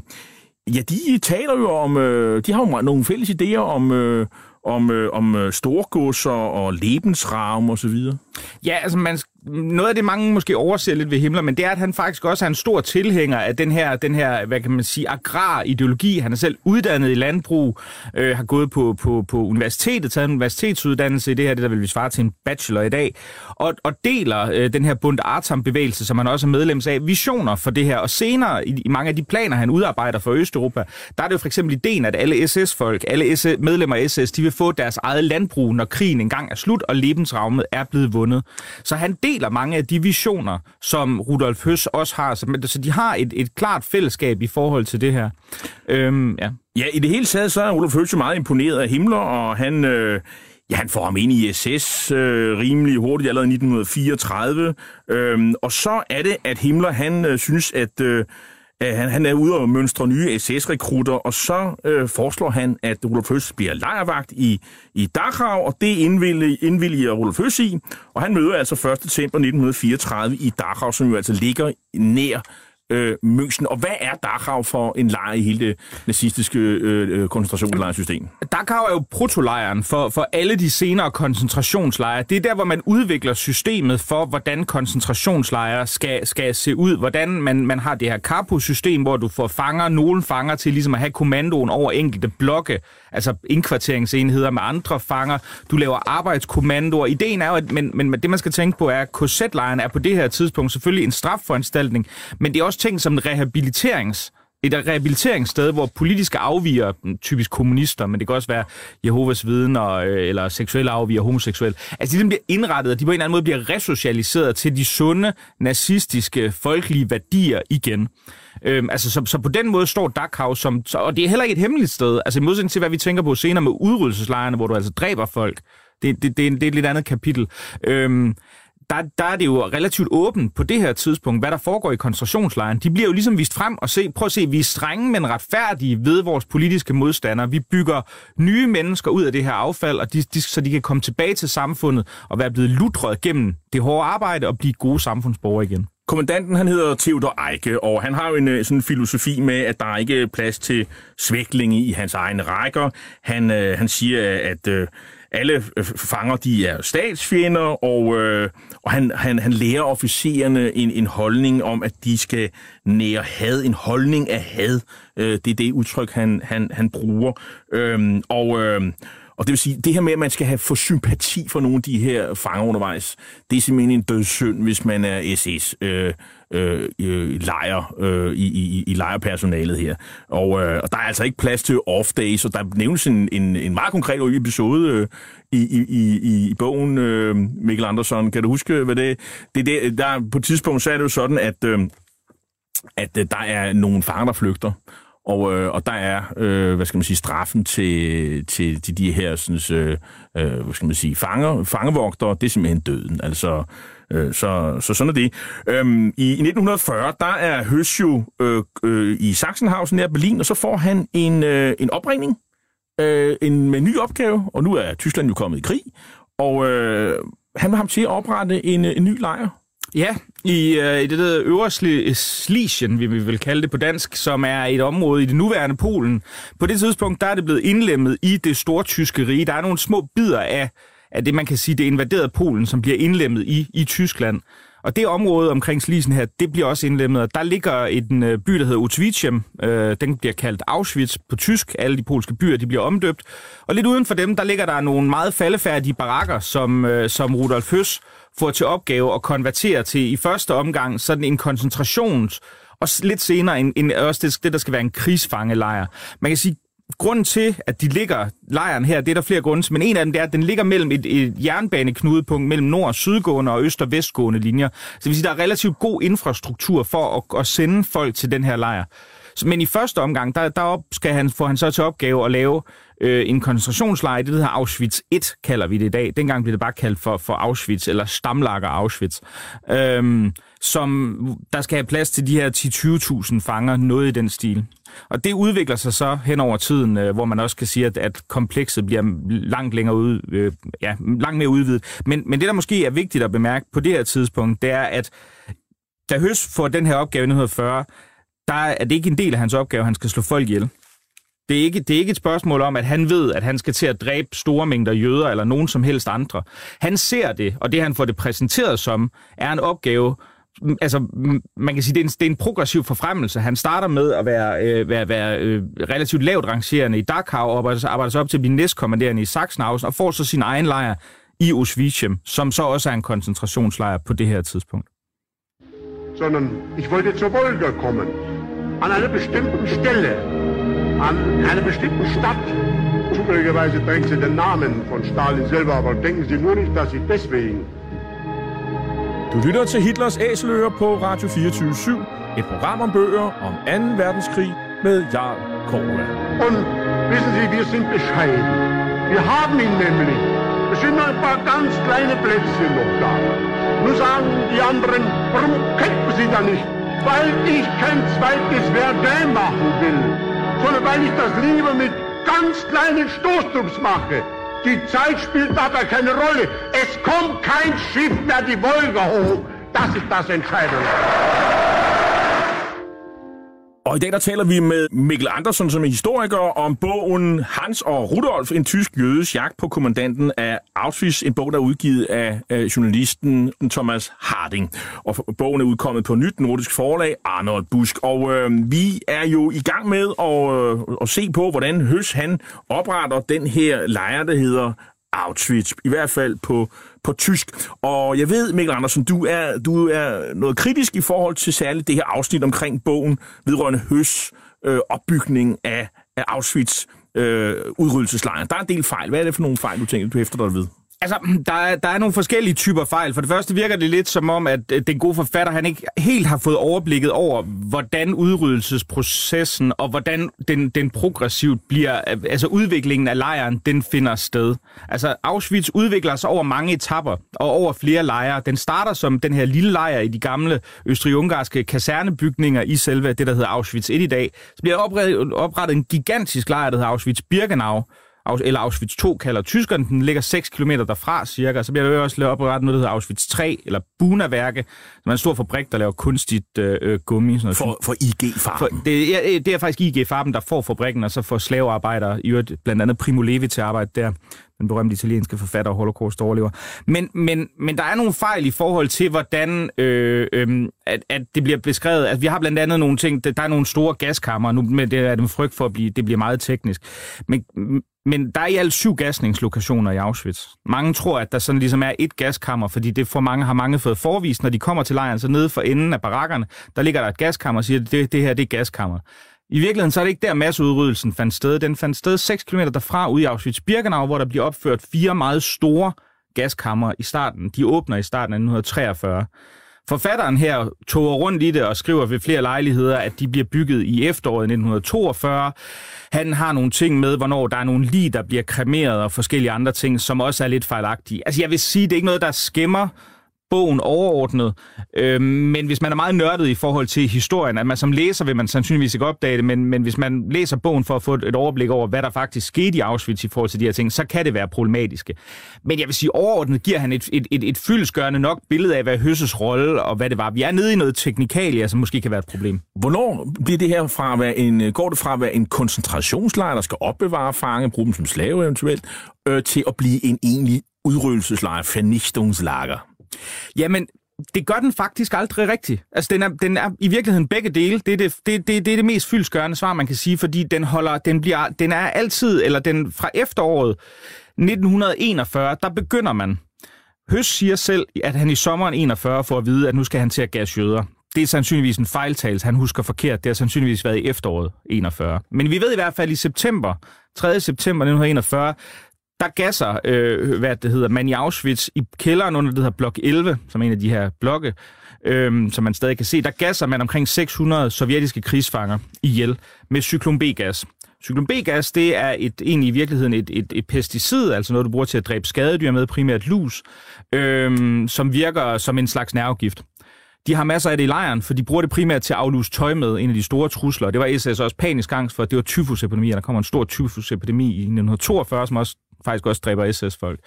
ja, de taler jo om, øh, de har jo nogle fælles idéer om, øh, om, øh, om øh, storgodser og lebensraum og så videre. Ja, altså man, noget af det, mange måske overser lidt ved Himmler, men det er, at han faktisk også er en stor tilhænger af den her, den her hvad kan man sige, agrar-ideologi. Han er selv uddannet i landbrug, øh, har gået på, på, på universitetet, taget en universitetsuddannelse i det her, det der vil vi svare til en bachelor i dag, og, og deler øh, den her Bund Artam-bevægelse, som han også er medlem af, visioner for det her. Og senere, i, i mange af de planer, han udarbejder for Østeuropa, der er det jo for eksempel ideen, at alle SS-folk, alle SS, medlemmer af SS, de vil få deres eget landbrug, når krigen engang er slut, og lebensraumet er blevet vundet. Så han deler mange af de visioner, som Rudolf Høs også har. Så, så de har et, et klart fællesskab i forhold til det her. Øhm, ja. Ja, i det hele taget, så er Rudolf Høs meget imponeret af Himmler, og han... Øh Ja, han får ham ind i SS øh, rimelig hurtigt, allerede i 1934. Øhm, og så er det, at Himmler han øh, synes, at øh, Øh, han, han er ude og mønstre nye SS-rekrutter, og så øh, foreslår han, at Rudolf Høs bliver lejervagt i, i Dachau, og det indvilliger, indvilliger Rudolf Høs i. Og han møder altså 1. december 1934 i Dachau, som jo altså ligger nær øh, München. Og hvad er Dachau for en lejr i hele det nazistiske øh, øh koncentrationslejrsystem? Dachau er jo protolejren for, for alle de senere koncentrationslejre. Det er der, hvor man udvikler systemet for, hvordan koncentrationslejre skal, skal se ud. Hvordan man, man har det her kapo-system, hvor du får fanger, nogle fanger til ligesom at have kommandoen over enkelte blokke, altså indkvarteringsenheder med andre fanger. Du laver arbejdskommandoer. Ideen er jo, at men, men det man skal tænke på er, at korsetlejren er på det her tidspunkt selvfølgelig en strafforanstaltning, men det er også ting som en rehabiliterings et rehabiliteringssted, hvor politiske afviger, mm, typisk kommunister, men det kan også være Jehovas vidner øh, eller seksuelle afviger, homoseksuelle, altså de ligesom bliver indrettet, og de på en eller anden måde bliver resocialiseret til de sunde, nazistiske, folkelige værdier igen. Øhm, altså, så, så på den måde står Dachau som, så, og det er heller ikke et hemmeligt sted, altså i modsætning til, hvad vi tænker på senere med udryddelseslejrene, hvor du altså dræber folk. Det, det, det, er, det er et lidt andet kapitel. Øhm, der, der er det jo relativt åbent på det her tidspunkt, hvad der foregår i koncentrationslejren. De bliver jo ligesom vist frem og se, prøv at se, vi er strenge, men retfærdige ved vores politiske modstandere. Vi bygger nye mennesker ud af det her affald, og de, de, så de kan komme tilbage til samfundet og være blevet lutret gennem det hårde arbejde og blive gode samfundsborgere igen. Kommandanten han hedder Theodor Eike, og han har jo en øh, sådan filosofi med, at der er ikke er plads til svæklinge i hans egne rækker. Han, øh, han siger, at øh, alle øh, fanger de er statsfjender, og, øh, og han, han, han lærer officererne en, en holdning om, at de skal nære had, en holdning af had. Øh, det er det udtryk, han, han, han bruger. Øh, og... Øh, og det vil sige, det her med, at man skal have få sympati for nogle af de her fanger undervejs, det er simpelthen en dødssynd, hvis man er SS øh, øh, øh lejer øh, i, i, i lejerpersonalet her. Og, øh, og der er altså ikke plads til off-days, og der nævnes en, en, en meget konkret episode øh, i, i, i, i bogen, øh, Mikkel Andersson. Kan du huske, hvad det, det, det der, På et tidspunkt så er det jo sådan, at, øh, at øh, der er nogle fanger, der flygter. Og, øh, og der er, øh, hvad skal man sige, straffen til, til, til de her, sådan, øh, øh hvad skal man sige, fanger, fangevogtere, det er simpelthen døden. Altså, øh, så, så sådan er det. Øhm, i, 1940, der er Høs jo øh, øh, i Sachsenhausen nær Berlin, og så får han en, øh, en opringning øh, en, med en ny opgave, og nu er Tyskland jo kommet i krig, og øh, han vil ham til at oprette en, en ny lejr Ja, i, øh, i det der øvre Slesien, vi vil kalde det på dansk, som er et område i det nuværende Polen. På det tidspunkt, der er det blevet indlemmet i det store tyske rige. Der er nogle små bidder af, af det, man kan sige, det invaderede Polen, som bliver indlemmet i, i Tyskland. Og det område omkring Slisen her, det bliver også indlemmet. Og der ligger en øh, by, der hedder Utwiciem. Øh, den bliver kaldt Auschwitz på tysk. Alle de polske byer, de bliver omdøbt. Og lidt uden for dem, der ligger der nogle meget faldefærdige barakker, som, øh, som Rudolf Høs får til opgave at konvertere til i første omgang sådan en koncentrations- og lidt senere en, en, også det, det, der skal være en krigsfangelejr. Man kan sige, grunden til, at de ligger lejren her, det er der flere grunde men en af dem det er, at den ligger mellem et, et jernbaneknudepunkt mellem nord- og sydgående og øst- og vestgående linjer. Så det vil sige, der er relativt god infrastruktur for at, at sende folk til den her lejr. Men i første omgang, der, der skal han, får han så til opgave at lave øh, en koncentrationslejr, det hedder Auschwitz 1, kalder vi det i dag. Dengang blev det bare kaldt for, for Auschwitz, eller Stamlager Auschwitz. Øhm, som der skal have plads til de her 10-20.000 fanger, noget i den stil. Og det udvikler sig så hen over tiden, øh, hvor man også kan sige, at, at komplekset bliver langt længere ud, øh, ja, langt mere udvidet. Men, men det, der måske er vigtigt at bemærke på det her tidspunkt, det er, at da Høs får den her opgave i 1940, der er det ikke en del af hans opgave, at han skal slå folk ihjel. Det er, ikke, det er ikke et spørgsmål om, at han ved, at han skal til at dræbe store mængder jøder eller nogen som helst andre. Han ser det, og det han får det præsenteret som, er en opgave, altså, man kan sige, det er en, det er en progressiv forfremmelse. Han starter med at være, øh, være, være øh, relativt lavt rangerende i Dachau, og arbejder, arbejder sig op til at blive næstkommanderende i Sachsenhausen, og får så sin egen lejr i Auschwitz, som så også er en koncentrationslejr på det her tidspunkt. Sondern ich wollte zur Wolga kommen. An einer bestimmten Stelle. An einer bestimmten Stadt. Zufälligerweise trägt sie den Namen von Stalin selber, aber denken Sie nur nicht, dass ich deswegen Du lytter til Hitlers Æseløer på Radio 24 Et program om bøger om 2. verdenskrig med Jarl Korva. Und wissen Sie, wir sind bescheiden. Wir haben ihn nämlich. Es sind nur ein paar ganz kleine Plätzchen noch da. Nur sagen die anderen, warum kämpfen Sie da nicht? Weil ich kein zweites Verdun machen will, sondern weil ich das lieber mit ganz kleinen Stoßtrupps mache. Die Zeit spielt dabei keine Rolle. Es kommt kein Schiff mehr die Wolga hoch. Das ist das Entscheidende. Og i dag der taler vi med Mikkel Andersen, som er historiker, om bogen Hans og Rudolf, en tysk jødes jagt på kommandanten af Auschwitz, en bog, der er udgivet af, af journalisten Thomas Harding. Og bogen er udkommet på nyt nordisk forlag, Arnold Busk. Og øh, vi er jo i gang med at, øh, at se på, hvordan Høs han opretter den her lejr, der hedder Auschwitz, i hvert fald på, på tysk. Og jeg ved, Mikkel Andersen, du er, du er noget kritisk i forhold til særligt det her afsnit omkring bogen vedrørende Høs øh, opbygning af, af Auschwitz øh, udryddelseslejren. Der er en del fejl. Hvad er det for nogle fejl, du tænker, du efter dig ved? Altså, mm, der er, der er nogle forskellige typer fejl. For det første virker det lidt som om, at øh, den gode forfatter, han ikke helt har fået overblikket over, hvordan udryddelsesprocessen og hvordan den, den progressivt bliver, øh, altså udviklingen af lejren, den finder sted. Altså, Auschwitz udvikler sig over mange etapper og over flere lejre. Den starter som den her lille lejr i de gamle østrig-ungarske kasernebygninger i selve det, der hedder Auschwitz 1 i dag. Så bliver oprettet, oprettet en gigantisk lejr, der hedder Auschwitz-Birkenau, eller Auschwitz 2 kalder tyskerne, den ligger 6 km derfra cirka, så bliver der også lavet oprettet noget, der hedder Auschwitz 3, eller Buna-værke, som er en stor fabrik, der laver kunstigt øh, øh gummi. Sådan noget. For, for IG-farben? det, ja, det er faktisk IG-farben, der får fabrikken, og så får slavearbejdere, i øvrigt blandt andet Primo Levi til at arbejde der den berømte italienske forfatter og holocaust overlever. Men, men, men der er nogle fejl i forhold til, hvordan øh, øh, at, at det bliver beskrevet. At vi har blandt andet nogle ting, der er nogle store gaskammer, nu med det er det frygt for at blive, det bliver meget teknisk. Men, men der er i alt syv gasningslokationer i Auschwitz. Mange tror, at der sådan ligesom er et gaskammer, fordi det for mange har mange fået forvist, når de kommer til lejren, så nede for enden af barakkerne, der ligger der et gaskammer og siger, det, det her det er gaskammer. I virkeligheden så er det ikke der masseudryddelsen fandt sted. Den fandt sted 6 km derfra ude i Auschwitz-Birkenau, hvor der bliver opført fire meget store gaskammer i starten. De åbner i starten af 1943. Forfatteren her tog rundt i det og skriver ved flere lejligheder, at de bliver bygget i efteråret 1942. Han har nogle ting med, hvornår der er nogle lig, der bliver kremeret og forskellige andre ting, som også er lidt fejlagtige. Altså jeg vil sige, det er ikke noget, der skæmmer bogen overordnet. Øh, men hvis man er meget nørdet i forhold til historien, at man som læser vil man sandsynligvis ikke opdage det, men, men hvis man læser bogen for at få et overblik over, hvad der faktisk skete i Auschwitz i forhold til de her ting, så kan det være problematiske. Men jeg vil sige, overordnet giver han et, et, et, et fyldesgørende nok billede af, hvad Høsses rolle og hvad det var. Vi er nede i noget teknikalia, som måske kan være et problem. Hvornår bliver det her fra at være en, går det fra at være en koncentrationslejr, der skal opbevare fange, bruge dem som slave eventuelt, øh, til at blive en egentlig udryddelseslejr, fornichtungslager? Jamen, det gør den faktisk aldrig rigtigt. Altså, den er, den er i virkeligheden begge dele. Det er det, det, det, det, er det mest fyldsgørende svar, man kan sige, fordi den, holder, den, bliver, den er altid, eller den fra efteråret 1941, der begynder man. Høs siger selv, at han i sommeren 41 får at vide, at nu skal han til at gas jøder. Det er sandsynligvis en fejltagelse. Han husker forkert. Det har sandsynligvis været i efteråret 41. Men vi ved i hvert fald i september, 3. september 1941, der gasser, øh, hvad det hedder, man i Auschwitz i kælderen under det hedder blok 11, som er en af de her blokke, øh, som man stadig kan se, der gasser man omkring 600 sovjetiske krigsfanger ihjel med cyklon B-gas. Cyklon B-gas, det er et, egentlig i virkeligheden et, et, et pesticid, altså noget, du bruger til at dræbe skadedyr med, primært lus, øh, som virker som en slags nervegift. De har masser af det i lejren, for de bruger det primært til at afluse tøj med, en af de store trusler. Det var SS også panisk angst for, at det var tyfusepidemi, og der kommer en stor tyfusepidemi i 1942, som også faktisk også dræber SS-folk.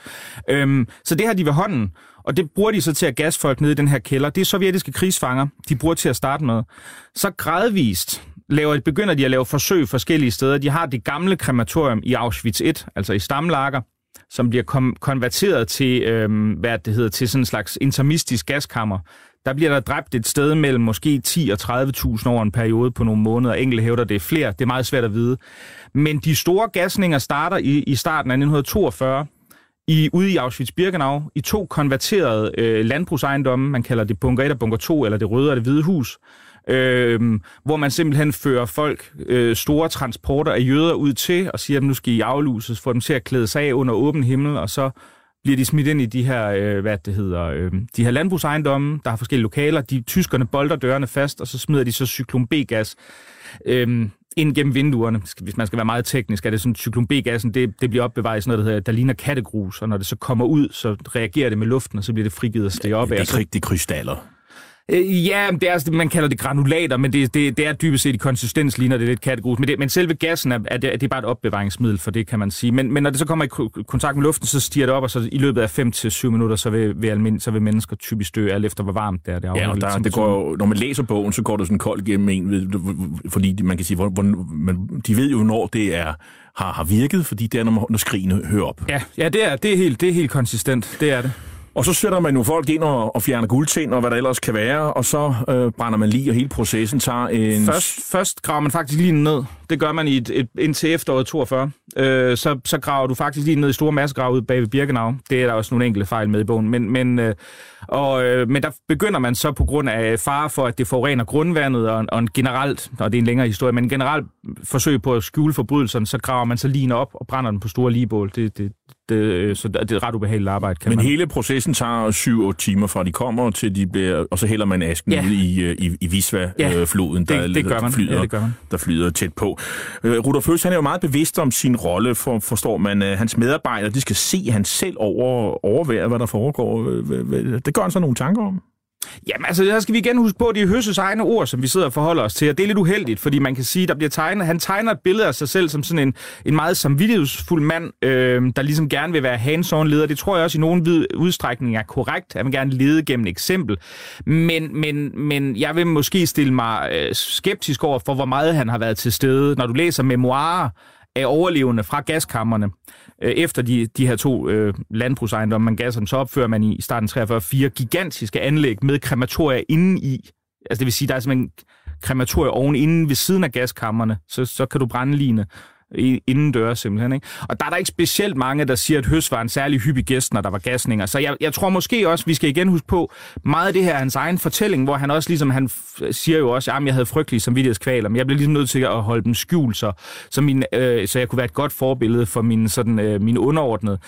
Øhm, så det har de ved hånden. Og det bruger de så til at gasse folk ned i den her kælder. Det er sovjetiske krigsfanger, de bruger til at starte med. Så gradvist laver, begynder de at lave forsøg forskellige steder. De har det gamle krematorium i Auschwitz 1, altså i Stamlager, som bliver kom- konverteret til, øhm, hvad det hedder, til sådan en slags intermistisk gaskammer. Der bliver der dræbt et sted mellem måske 10 og 30.000 over en periode på nogle måneder. Enkelte hævder, det er flere. Det er meget svært at vide. Men de store gasninger starter i, i starten af 1942 i, ude i Auschwitz-Birkenau i to konverterede øh, landbrugsejendomme. Man kalder det bunker 1 og bunker 2, eller det røde og det hvide hus. Øh, hvor man simpelthen fører folk øh, store transporter af jøder ud til og siger, at nu skal I afluses, få dem til at klæde sig af under åben himmel, og så bliver de smidt ind i de her, øh, hvad det hedder, øh, de her landbrugsejendomme, der har forskellige lokaler. De tyskerne bolder dørene fast, og så smider de så cyklon B-gas øh, ind gennem vinduerne. Hvis man skal være meget teknisk, er det sådan, cyklon B-gassen, det, det bliver opbevaret i sådan noget, der, hedder, der ligner kattegrus, og når det så kommer ud, så reagerer det med luften, og så bliver det frigivet og stiger op Det af. er og så- ikke rigtig krystaller. Øh, ja, det er, altså- man kalder det granulater, men det, det, det er dybest set i konsistens ligner det lidt kattegrus. Men, det, men selve gassen er, er, det, det er bare et opbevaringsmiddel for det, kan man sige. Men, men når det så kommer i ko- kontakt med luften, så stiger det op, og så i løbet af 5 til syv minutter, så vil, vil, almind, så vil mennesker typisk dø, alt efter hvor varmt det er. Det Ja, afhænger og der, af det går, jo- når man læser bogen, så går det sådan koldt gennem en, fordi man kan sige, hvor, hvor, man, de ved jo, når det er, har, har virket, fordi det er, når, når skrigene hører op. Ja, ja det, er, det, er helt, det er helt konsistent. Det er det. Og så sætter man jo folk ind og, og fjerner guldtænd og hvad der ellers kan være, og så øh, brænder man lige, og hele processen tager en... Først, først graver man faktisk lige ned. Det gør man i et, et, indtil efteråret 42. Øh, så, så graver du faktisk lige ned i store massegrave ud bag ved Birkenau. Det er der også nogle enkelte fejl med i bogen. Men, men, øh, og, øh, men der begynder man så på grund af fare for, at det forurener grundvandet, og, og en generelt, og det er en længere historie, men generelt forsøg på at skjule forbrydelserne, så graver man så lige op og brænder den på store ligebål. Det, det, det, øh, så det er et ret ubehageligt arbejde, kan Men man. hele processen tager 7-8 timer fra de kommer til de bliver, og så hælder man asken Ja. ud i, øh, i, i Ja, Visva-floden, det- der, det gør man. flyder, Ja, det gør man. der flyder tæt på. Øh, Rudolf Høst, han er jo meget bevidst om sin rolle, for, forstår man. Øh, Hans medarbejdere, de skal se han selv over, overvære, hvad der foregår. Øh, Det gør han så nogle tanker om. Jamen altså, der skal vi igen huske på, at det er Høsses egne ord, som vi sidder og forholder os til, og det er lidt uheldigt, fordi man kan sige, der bliver tegnet, han tegner et billede af sig selv som sådan en, en meget samvittighedsfuld mand, øh, der ligesom gerne vil være hands leder. Det tror jeg også i nogen vid udstrækning er korrekt. Han vil gerne lede gennem eksempel. Men, men, men jeg vil måske stille mig øh, skeptisk over for, hvor meget han har været til stede. Når du læser memoarer af overlevende fra gaskammerne, Øh, efter de, de her to øh, landbrugsejendomme, man gav som, så opfører man i starten 43 fire gigantiske anlæg med krematorier inde i. Altså det vil sige, der er simpelthen krematorier oven inden ved siden af gaskammerne, så, så kan du brænde line simpelthen. Ikke? Og der er der ikke specielt mange, der siger, at Høs var en særlig hyppig gæst, når der var gasninger. Så jeg, jeg tror måske også, vi skal igen huske på, meget af det her hans egen fortælling, hvor han også ligesom, han f- siger jo også, at jeg havde frygtelige samvittighedskvaler, men jeg blev ligesom nødt til at holde dem skjult, så, så, min, øh, så jeg kunne være et godt forbillede for min, sådan, øh, min underordnede.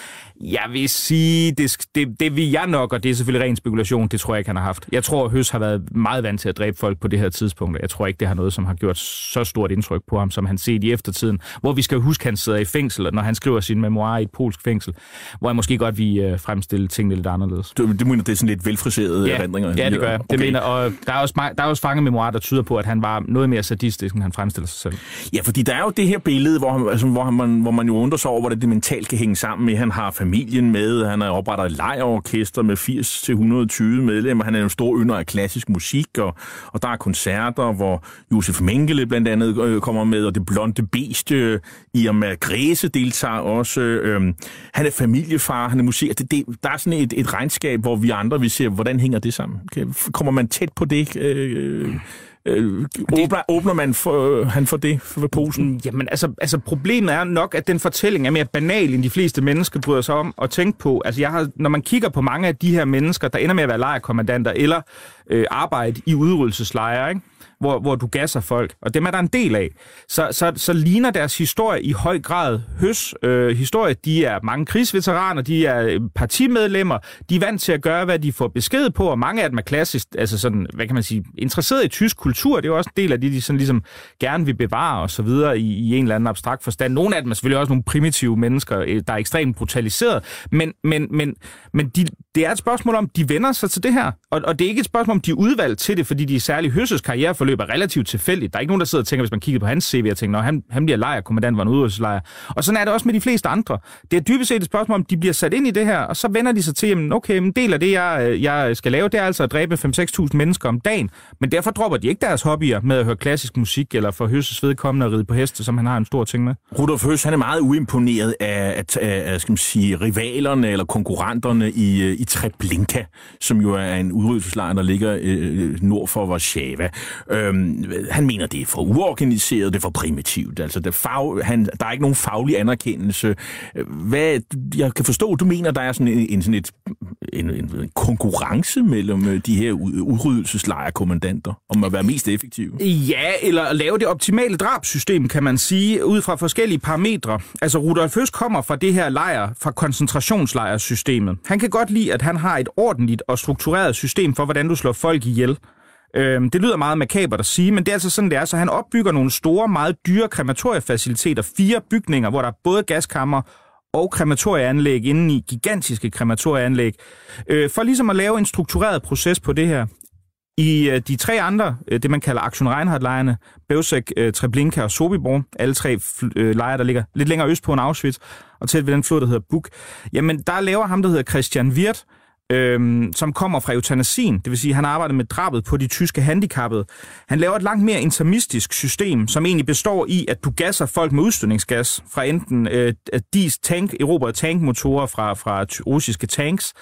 Jeg vil sige, det, det, det vil jeg nok, og det er selvfølgelig ren spekulation, det tror jeg ikke, han har haft. Jeg tror, at Høs har været meget vant til at dræbe folk på det her tidspunkt, jeg tror ikke, det har noget, som har gjort så stort indtryk på ham, som han set i eftertiden, hvor vi skal huske, at han sidder i fængsel, når han skriver sin memoir i et polsk fængsel, hvor jeg måske godt vil øh, fremstille tingene lidt anderledes. Du, du mener, det er sådan lidt velfriserede erindringer? ja, det gør jeg. Det Okay. mener, og der er, også, der er også fanget memoirer, der tyder på, at han var noget mere sadistisk, end han fremstiller sig selv. Ja, fordi der er jo det her billede, hvor, altså, hvor, man, hvor man jo undrer sig over, hvordan det mentalt kan hænge sammen med. Han har familien med, han har oprettet et lejerorkester med 80-120 medlemmer, han er en stor ynder af klassisk musik, og, og der er koncerter, hvor Josef Mengele blandt andet øh, kommer med, og det blonde beast, øh, Irma Græse deltager også. Øh, han er familiefar, han er musik. Det, det, der er sådan et, et regnskab, hvor vi andre, vi ser, hvordan hænger det sammen? Kan- Kommer man tæt på det? Øh, øh, åbner, åbner man for, han for det, for posen? Mm, Jamen, altså, altså problemet er nok, at den fortælling er mere banal, end de fleste mennesker bryder sig om at tænke på. Altså, jeg har, når man kigger på mange af de her mennesker, der ender med at være lejerkommandanter eller øh, arbejde i udryddelseslejre, ikke? Hvor, hvor du gasser folk, og dem er der en del af, så, så, så ligner deres historie i høj grad høs øh, historie. De er mange krigsveteraner, de er øh, partimedlemmer, de er vant til at gøre, hvad de får besked på, og mange af dem er klassisk, altså sådan, hvad kan man sige, interesseret i tysk kultur. Det er jo også en del af det, de sådan ligesom gerne vil bevare og så videre i, i en eller anden abstrakt forstand. Nogle af dem er selvfølgelig også nogle primitive mennesker, øh, der er ekstremt brutaliseret, men, men, men, men de, det er et spørgsmål om, de vender sig til det her. Og, og det er ikke et spørgsmål om, de er udvalgt til det, fordi de særlige Høsses karriereforløb er relativt tilfældigt. Der er ikke nogen, der sidder og tænker, hvis man kigger på hans CV og tænker, han, han bliver lejrkommandant, var en udryddelseslejr. Og sådan er det også med de fleste andre. Det er dybest set et spørgsmål om, de bliver sat ind i det her, og så vender de sig til, at okay, en del af det, jeg, jeg skal lave, det er altså at dræbe 5-6.000 mennesker om dagen. Men derfor dropper de ikke deres hobbyer med at høre klassisk musik, eller for Høsses vedkommende at ride på heste, som han har en stor ting med. Rudolf Høs, han er meget uimponeret af, af, af skal man sige, rivalerne eller konkurrenterne i, øh, i Treblinka, som jo er en udryddelseslejr, der ligger øh, øh, nord for Warszawa. Øhm, han mener, det er for uorganiseret, det er for primitivt. Altså, det fag, han, der er ikke nogen faglig anerkendelse. Hvad, jeg kan forstå, du mener, der er sådan en, en, sådan et, en, en konkurrence mellem øh, de her udryddelseslejrkommandanter om at være mest effektive. Ja, eller at lave det optimale drabsystem, kan man sige, ud fra forskellige parametre. Altså, Rudolf Høst kommer fra det her lejr, fra koncentrationslejrsystemet. Han kan godt lide, at han har et ordentligt og struktureret system for, hvordan du slår folk ihjel. Øhm, det lyder meget makabert at sige, men det er altså sådan, det er. Så han opbygger nogle store, meget dyre krematoriefaciliteter. Fire bygninger, hvor der er både gaskammer og krematorieanlæg inden i gigantiske krematorieanlæg, øh, for ligesom at lave en struktureret proces på det her. I øh, de tre andre, øh, det man kalder Aktion Reinhardt-lejrene, Bevsek, øh, Treblinka og Sobibor, alle tre øh, lejre, der ligger lidt længere øst på en Auschwitz, og tæt ved den flod, der hedder Buk, jamen der laver ham, der hedder Christian Wirth, øhm, som kommer fra eutanasien, det vil sige, han arbejder med drabet på de tyske handicappede. Han laver et langt mere intermistisk system, som egentlig består i, at du gasser folk med udstødningsgas fra enten øh, dis tank, erobrede tankmotorer fra, fra russiske tanks.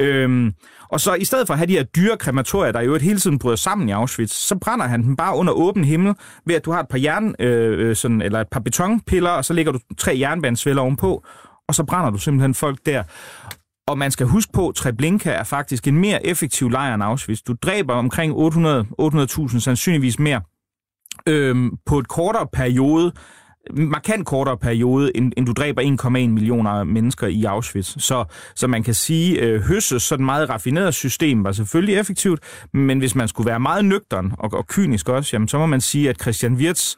Øhm, og så i stedet for at have de her dyre krematorier, der jo hele tiden bryder sammen i Auschwitz, så brænder han dem bare under åben himmel, ved at du har et par jern, øh, øh sådan, eller et par betonpiller, og så lægger du tre jernbanesvælder ovenpå, og så brænder du simpelthen folk der. Og man skal huske på, at Treblinka er faktisk en mere effektiv lejr end Auschwitz. Du dræber omkring 800 800.000, sandsynligvis mere, øhm, på et kortere periode, markant kortere periode, end, end du dræber 1,1 millioner mennesker i Auschwitz. Så, så man kan sige, øh, Høsses sådan meget raffineret system var selvfølgelig effektivt, men hvis man skulle være meget nøgtern og, og kynisk også, jamen, så må man sige, at Christian Wirtz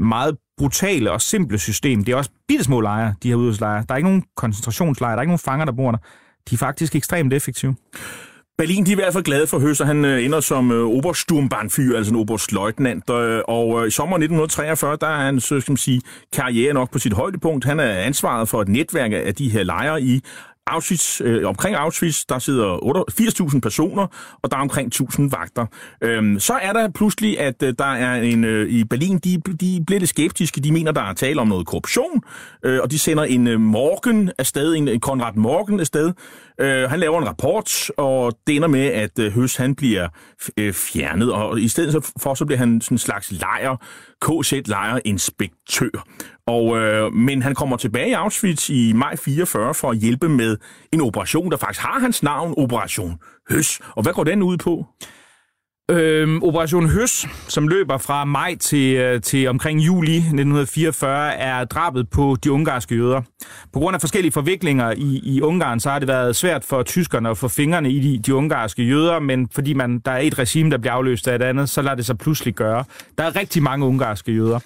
meget brutale og simple system. Det er også bitte små lejre, de her udhuslejre. Der er ikke nogen koncentrationslejre, der er ikke nogen fanger, der bor der. De er faktisk ekstremt effektive. Berlin, de er i hvert fald glade for Høster. Han øh, ender som øh, altså en oberstløjtnant. Og øh, i sommer 1943, der er han, så skal man sige, karriere nok på sit højdepunkt. Han er ansvaret for et netværk af de her lejre i Auschwitz, øh, omkring Auschwitz, der sidder 80.000 personer, og der er omkring 1.000 vagter. Øhm, så er der pludselig, at øh, der er en øh, i Berlin, de, de bliver lidt skeptiske, de mener, der er tale om noget korruption, øh, og de sender en øh, Morgen afsted, en, en Konrad Morgen afsted. Øh, han laver en rapport, og det ender med, at øh, Høs han bliver øh, fjernet, og i stedet for, så bliver han sådan en slags lejer, KZ-lejer-inspektør. Og, øh, men han kommer tilbage i Auschwitz i maj 44 for at hjælpe med en operation, der faktisk har hans navn, Operation Høs. Og hvad går den ud på? Øhm, Operation Høs, som løber fra maj til, øh, til omkring juli 1944, er drabet på de ungarske jøder. På grund af forskellige forviklinger i, i Ungarn, så har det været svært for tyskerne at få fingrene i de, de ungarske jøder, men fordi man, der er et regime, der bliver afløst af et andet, så lader det sig pludselig gøre. Der er rigtig mange ungarske jøder.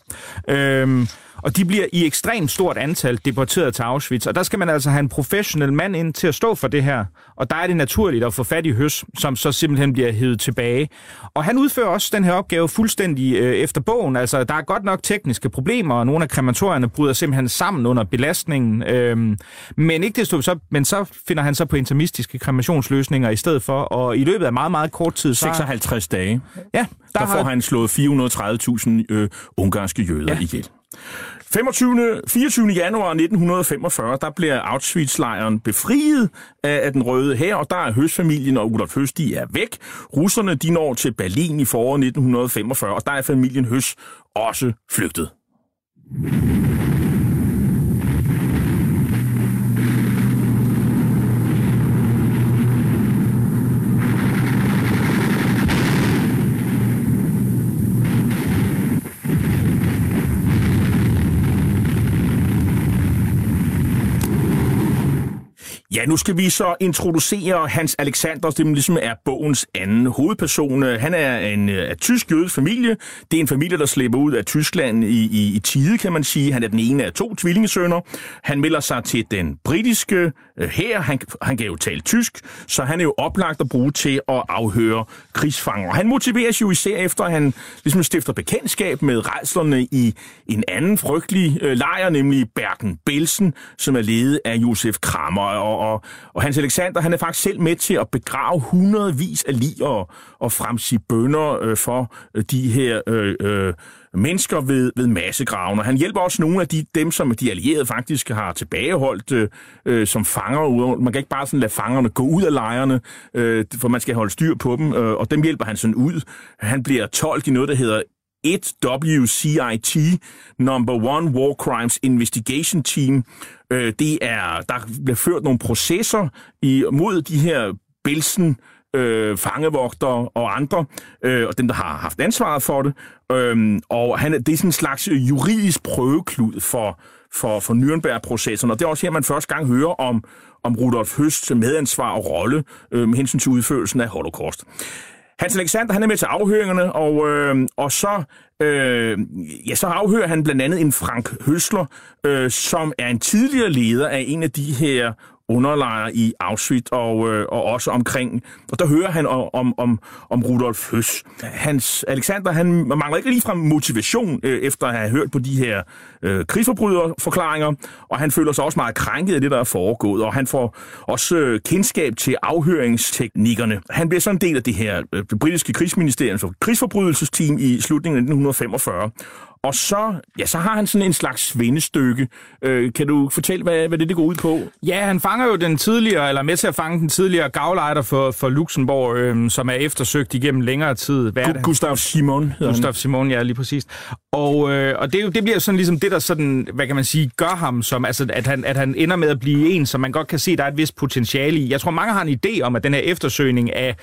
Øhm, og de bliver i ekstremt stort antal deporteret til Auschwitz. Og der skal man altså have en professionel mand ind til at stå for det her. Og der er det naturligt at få fat i Høs, som så simpelthen bliver hævet tilbage. Og han udfører også den her opgave fuldstændig øh, efter bogen. Altså, der er godt nok tekniske problemer, og nogle af krematorierne bryder simpelthen sammen under belastningen. Øhm, men ikke desto så, men så finder han så på intermistiske kremationsløsninger i stedet for. Og i løbet af meget, meget kort tid... Så... 56 dage. Ja. Der, der får har... han slået 430.000 øh, ungarske jøder ja. ihjel. 25. 24. januar 1945, der bliver Auschwitz-lejren befriet af, den røde her, og der er Høstfamilien og Rudolf Høst, de er væk. Russerne, de når til Berlin i foråret 1945, og der er familien Høst også flygtet. Ja, nu skal vi så introducere Hans Alexander, som ligesom er bogens anden hovedperson. Han er en øh, af tysk jødisk familie. Det er en familie, der slipper ud af Tyskland i, i, i tide, kan man sige. Han er den ene af to tvillingesønner. Han melder sig til den britiske øh, her. Han, han kan jo tale tysk, så han er jo oplagt at bruge til at afhøre krigsfanger. Han motiveres jo især efter, at han ligesom stifter bekendtskab med rejslerne i en anden frygtelig øh, lejr, nemlig Bergen-Belsen, som er ledet af Josef Kramer. Og, og, og Hans Alexander, han er faktisk selv med til at begrave hundredvis af lig og, og fremsige bønder øh, for øh, de her øh, øh, mennesker ved, ved massegravene. Han hjælper også nogle af de, dem, som de allierede faktisk har tilbageholdt øh, øh som fanger. Man kan ikke bare sådan lade fangerne gå ud af lejrene, øh, for man skal holde styr på dem, øh, og dem hjælper han sådan ud. Han bliver tolk i noget, der hedder 1WCIT, Number One War Crimes Investigation Team. Øh, det er, der bliver ført nogle processer i, mod de her Belsen øh, fangevogter og andre, øh, og dem, der har haft ansvaret for det. Øh, og han, det er sådan en slags øh, juridisk prøveklud for, for, for Nürnberg-processen, og det er også her, man første gang hører om, om Rudolf Høsts medansvar og rolle øh, med hensyn til udførelsen af Holocaust. Hans Alexander, han er med til afhøringerne, og, øh, og så, øh, ja, så afhører han blandt andet en Frank Høsler, øh, som er en tidligere leder af en af de her underlejre i Auschwitz og, øh, og også omkring. Og der hører han om, om, om Rudolf Høs. Hans Alexander, han mangler ikke ligefrem motivation øh, efter at have hørt på de her øh, krigsforbryderforklaringer, og han føler sig også meget krænket af det, der er foregået, og han får også øh, kendskab til afhøringsteknikkerne. Han bliver så en del af det her øh, britiske krigsministerium for krigsforbrydelsesteam i slutningen af 1945, og så, ja, så har han sådan en slags svendestykke. Øh, kan du fortælle, hvad, hvad det, det går ud på? Ja, han fanger jo den tidligere, eller med til at fange den tidligere gavlejder for, for Luxembourg, øh, som er eftersøgt igennem længere tid. Hvad Gu- Gustav Simon hedder Gustav. Simon, ja, lige præcis. Og, øh, og det, det bliver sådan ligesom det, der sådan, hvad kan man sige, gør ham som, altså at han, at han ender med at blive en, som man godt kan se, der er et vist potentiale i. Jeg tror, mange har en idé om, at den her eftersøgning af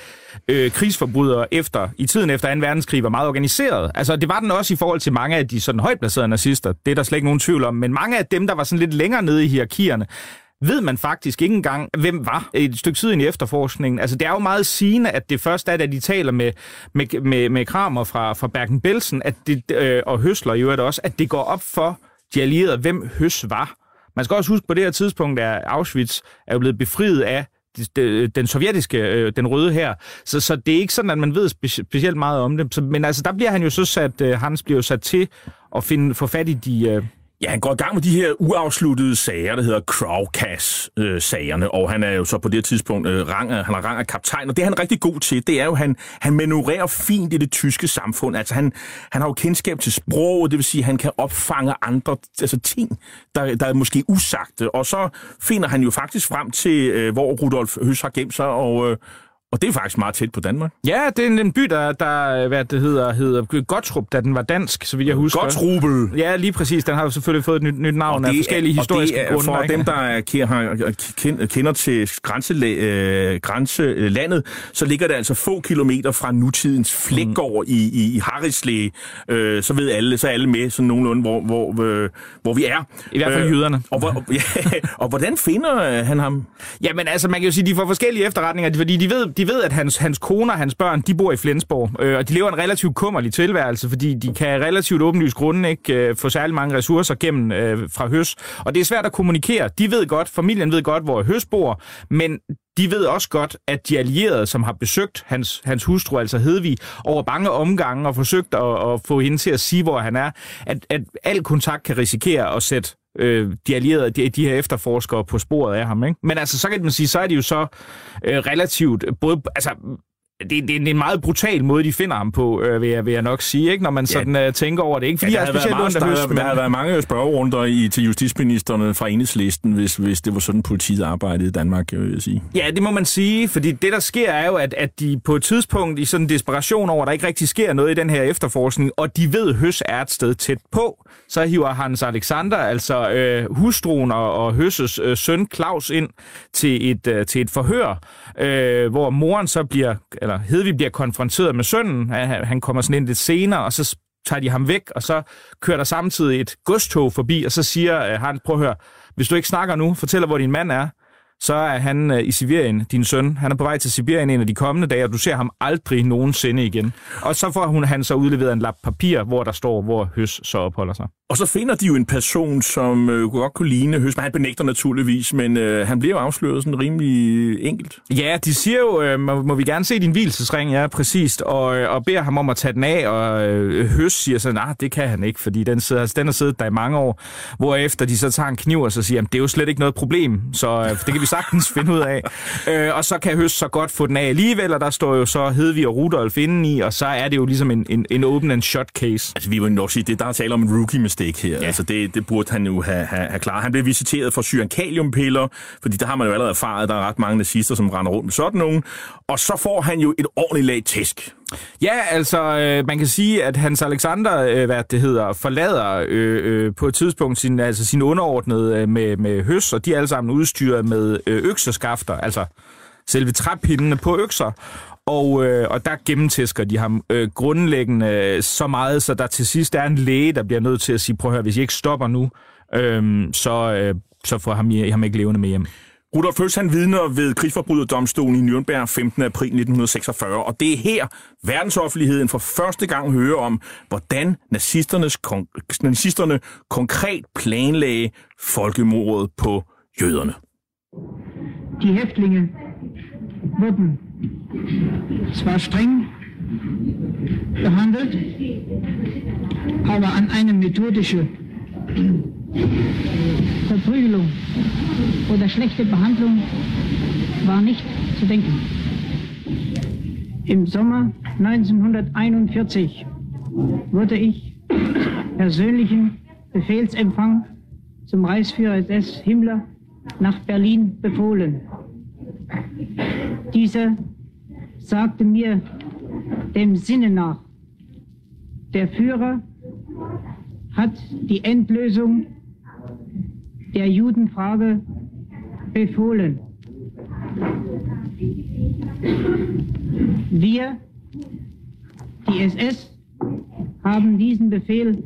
øh, krigsforbrydere efter, i tiden efter 2. verdenskrig var meget organiseret. Altså, det var den også i forhold til mange af de sådan højt placerede nazister. Det er der slet ikke nogen tvivl om. Men mange af dem, der var sådan lidt længere nede i hierarkierne, ved man faktisk ikke engang, hvem var et stykke tid i efterforskningen. Altså, det er jo meget sigende, at det først er, da de taler med, med, med, med Kramer fra, fra Bergen-Belsen, at det, øh, og Høsler i øvrigt også, at det går op for de allierede, hvem Høs var. Man skal også huske, på det her tidspunkt, at Auschwitz er jo blevet befriet af den sovjetiske, øh, den røde her. Så, så det er ikke sådan, at man ved specielt meget om det. Så, men altså, der bliver han jo så sat, øh, Hans bliver jo sat til at finde, få fat i de, øh, Ja, han går i gang med de her uafsluttede sager, der hedder Crowcast-sagerne, og han er jo så på det tidspunkt øh, rang, han har rang af kaptajn, og det er han rigtig god til, det er jo, han, han manøvrerer fint i det tyske samfund. Altså han, han har jo kendskab til sprog, det vil sige, han kan opfange andre altså ting, der, der er måske usagte, og så finder han jo faktisk frem til, øh, hvor Rudolf Høs har gemt sig, og, øh, og det er faktisk meget tæt på Danmark. Ja, det er en by, der, der hvad det hedder, hedder Gottrup, da den var dansk, så vidt jeg husker. Gottrubel. Ja, lige præcis. Den har selvfølgelig fået et nyt, nyt navn af forskellige historiske grunde. Og det er for dem, der er, har, kender til grænselæ, øh, grænselandet, så ligger det altså få kilometer fra nutidens Flækgård mm. i, i, i Harridslæ. Øh, så ved alle, så er alle med sådan nogenlunde, hvor, hvor, øh, hvor vi er. I hvert fald øh, jøderne. Og, hvor, ja, og hvordan finder han ham? Jamen altså, man kan jo sige, de får forskellige efterretninger, fordi de ved, de ved, at hans, hans kone og hans børn, de bor i Flensborg, øh, og de lever en relativt kummerlig tilværelse, fordi de kan relativt åbenlyst grunde ikke øh, få særlig mange ressourcer gennem øh, fra Høs. Og det er svært at kommunikere. De ved godt, familien ved godt, hvor Høs bor, men de ved også godt, at de allierede, som har besøgt hans, hans hustru, altså Hedvig, over mange omgange og forsøgt at, at få hende til at sige, hvor han er, at, at al kontakt kan risikere at sætte øh, de allierede, de, de her efterforskere på sporet af ham. Ikke? Men altså, så kan man sige, så er de jo så øh, relativt, både, altså det, det, er en meget brutal måde, de finder ham på, øh, vil, jeg, vil jeg nok sige, ikke? når man sådan ja. uh, tænker over det. Ikke fordi ja, jeg er specielt ondt af høst, men... Der har været mange spørgerunder i, til justitsministerne fra enhedslisten, hvis, hvis det var sådan, politiet arbejdede i Danmark, vil jeg sige. Ja, det må man sige, fordi det, der sker, er jo, at, at de på et tidspunkt i sådan en desperation over, at der ikke rigtig sker noget i den her efterforskning, og de ved, at Høs er et sted tæt på, så hiver Hans Alexander, altså øh, hustruen og, og Høsses øh, søn Claus, ind til et, øh, til et forhør, øh, hvor moren så bliver, eller Hedvig bliver konfronteret med sønnen. Han, kommer sådan ind lidt senere, og så tager de ham væk, og så kører der samtidig et godstog forbi, og så siger øh, han, prøv at høre, hvis du ikke snakker nu, fortæller, hvor din mand er, så er han øh, i Sibirien, din søn. Han er på vej til Sibirien en af de kommende dage, og du ser ham aldrig nogensinde igen. Og så får hun, han så udleveret en lap papir, hvor der står, hvor Høs så opholder sig. Og så finder de jo en person, som øh, godt kunne ligne Høs, men han benægter naturligvis, men øh, han bliver jo afsløret sådan rimelig enkelt. Ja, de siger jo, øh, må, må vi gerne se din hvilesesring, ja, præcist, og, øh, og beder ham om at tage den af, og øh, Høs siger så, nej, det kan han ikke, fordi den, sidder, altså, den har siddet der i mange år, hvorefter de så tager en kniv og så siger, det er jo slet ikke noget problem, så øh, det kan vi sagtens finde ud af. Øh, og så kan Høs så godt få den af alligevel, og der står jo så Hedvig og Rudolf indeni, og så er det jo ligesom en, en, en open and shot case. Altså, vi må nok sige, det der er tale om en rookie mistake her. Ja. Altså, det, det burde han jo have, have, have klaret. Han blev visiteret for syrenkaliumpiller, fordi der har man jo allerede erfaret, at der er ret mange nazister, som render rundt med sådan nogen. Og så får han jo et ordentligt lag tæsk. Ja, altså øh, man kan sige, at Hans Alexander, øh, hvad det hedder, forlader øh, øh, på et tidspunkt sin, altså sin underordnede øh, med, med høs, og de er alle sammen udstyret med øh, økseskafter, altså selve træpindene på økser. Og, øh, og der gennemtæsker de ham øh, grundlæggende øh, så meget, så der til sidst er en læge, der bliver nødt til at sige, prøv at høre, hvis I ikke stopper nu, øh, så, øh, så får ham, ham ikke levende med hjem. Rudolf Høst han vidner ved krigsforbryderdomstolen i Nürnberg 15. april 1946, og det er her verdensoffentligheden for første gang hører om, hvordan nazisternes kon- nazisterne konkret planlagde folkemordet på jøderne. De Häftlinge wurden zwar streng behandelt, aber an eine methodische Verprügelung oder schlechte Behandlung war nicht zu denken. Im Sommer 1941 wurde ich persönlichen Befehlsempfang zum Reichsführer SS Himmler nach Berlin befohlen. Dieser sagte mir dem Sinne nach, der Führer hat die Endlösung der Judenfrage befohlen. Wir, die SS, haben diesen Befehl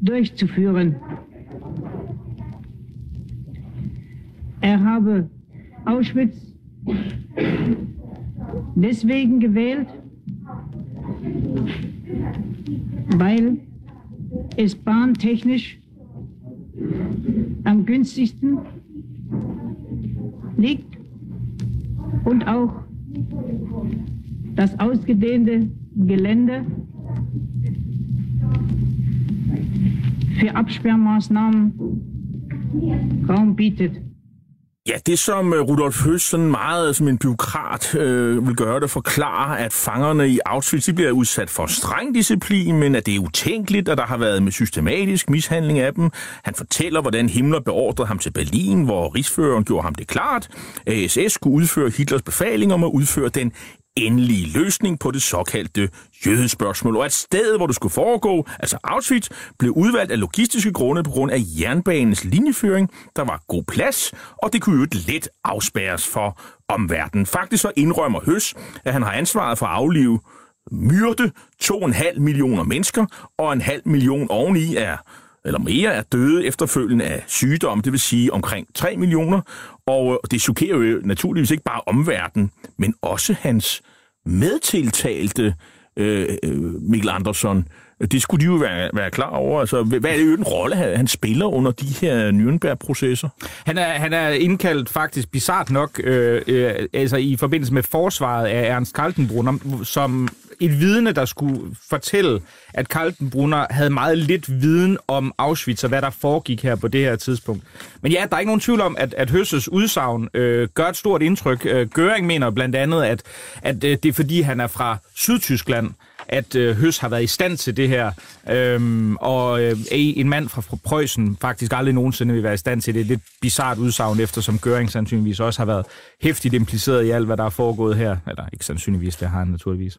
durchzuführen. Er habe Auschwitz deswegen gewählt, weil es bahntechnisch am günstigsten liegt und auch das ausgedehnte Gelände für Absperrmaßnahmen Raum bietet. Ja, det som øh, Rudolf Høst sådan meget som en byråkrat øh, vil gøre det, forklare, at fangerne i Auschwitz de bliver udsat for streng disciplin, men at det er utænkeligt, at der har været med systematisk mishandling af dem. Han fortæller, hvordan Himmler beordrede ham til Berlin, hvor rigsføreren gjorde ham det klart. ASS skulle udføre Hitlers befaling om at udføre den endelige løsning på det såkaldte jødespørgsmål, og at stedet, hvor det skulle foregå, altså Auschwitz, blev udvalgt af logistiske grunde på grund af jernbanens linjeføring. Der var god plads, og det kunne jo let afspærres for omverdenen. Faktisk så indrømmer Høs, at han har ansvaret for at aflive myrde 2,5 millioner mennesker, og en halv million oveni er eller mere er døde efterfølgende af sygdom, det vil sige omkring 3 millioner, og øh, det chokerer jo naturligvis ikke bare omverdenen, men også hans medtiltalte øh, øh, Mikkel Andersson. Det skulle de jo være, være klar over. Altså, hvad er det jo den rolle, han spiller under de her Nürnberg-processer? Han er, han er indkaldt faktisk bizart nok øh, øh, altså i forbindelse med forsvaret af Ernst Kaltenbrunner, som et vidne, der skulle fortælle, at Kaltenbrunner havde meget lidt viden om Auschwitz og hvad der foregik her på det her tidspunkt. Men ja, der er ikke nogen tvivl om, at, at Høsses udsagn øh, gør et stort indtryk. Øh, Göring mener blandt andet, at, at øh, det er fordi, han er fra Sydtyskland, at øh, Høs har været i stand til det her, øhm, og øh, en mand fra, fra Preussen faktisk aldrig nogensinde vil være i stand til det. Det er lidt bizart udsagn, eftersom Göring sandsynligvis også har været hæftigt impliceret i alt, hvad der er foregået her. Eller ikke sandsynligvis, det har han naturligvis.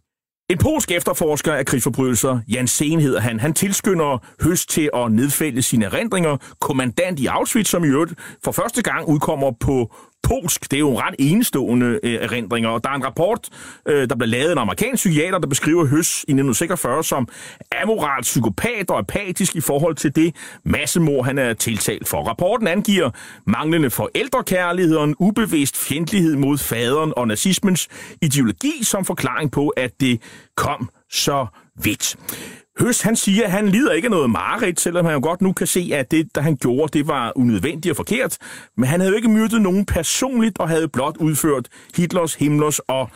En polsk efterforsker af krigsforbrydelser, Jan Sen hedder han, han tilskynder Høst til at nedfælde sine erindringer. Kommandant i Auschwitz, som i øvrigt for første gang udkommer på polsk. Det er jo ret enestående øh, erindringer, og der er en rapport, øh, der blev lavet af en amerikansk psykiater, der beskriver Høs i 1946 som amoral psykopat og apatisk i forhold til det massemord, han er tiltalt for. Rapporten angiver manglende forældrekærlighed og en ubevidst fjendtlighed mod faderen og nazismens ideologi som forklaring på, at det kom så vidt. Høs, han siger, at han lider ikke af noget mareridt, selvom han jo godt nu kan se, at det, der han gjorde, det var unødvendigt og forkert. Men han havde jo ikke myrdet nogen personligt, og havde blot udført Hitlers, Himmlers og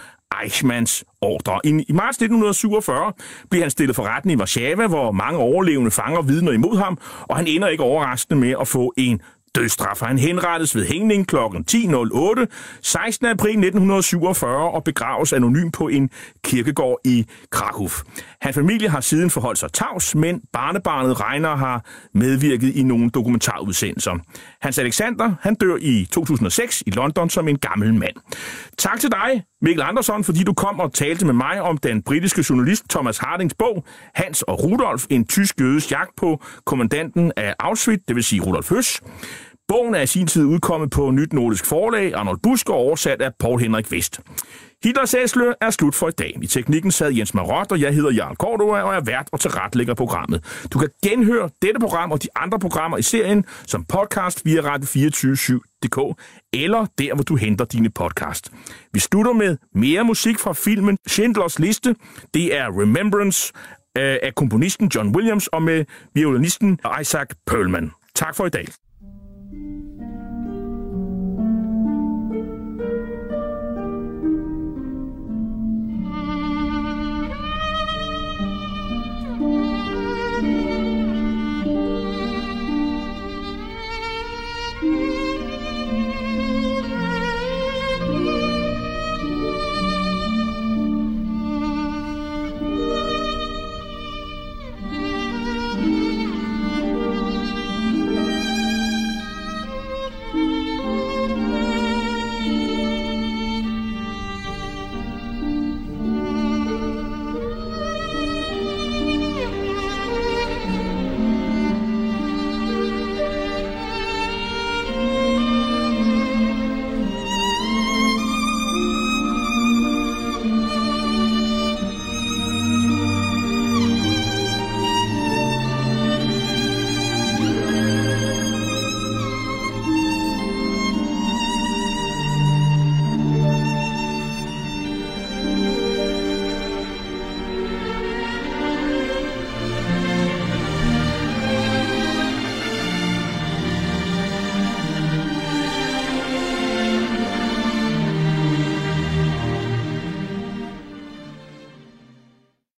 Eichmanns ordre. I, I marts 1947 bliver han stillet for retten i Warszawa, hvor mange overlevende fanger vidner imod ham, og han ender ikke overraskende med at få en dødsstraf. Han henrettes ved hængning kl. 10.08 16. april 1947 og begraves anonym på en kirkegård i Krakow. Hans familie har siden forholdt sig tavs, men barnebarnet Reiner har medvirket i nogle dokumentarudsendelser. Hans Alexander han dør i 2006 i London som en gammel mand. Tak til dig, Mikkel Andersson, fordi du kom og talte med mig om den britiske journalist Thomas Hardings bog, Hans og Rudolf, en tysk jødes jagt på kommandanten af Auschwitz, det vil sige Rudolf Høs. Bogen er i sin tid udkommet på Nyt Nordisk Forlag, Arnold Busk og oversat af Paul Henrik Vest. Hitlers Æsler er slut for i dag. I teknikken sad Jens Marot, og jeg hedder Jarl Kordova, og er vært og tilrettelægger programmet. Du kan genhøre dette program og de andre programmer i serien som podcast via radio247.dk eller der, hvor du henter dine podcast. Vi slutter med mere musik fra filmen Schindlers Liste. Det er Remembrance øh, af komponisten John Williams og med violinisten Isaac Perlman. Tak for i dag.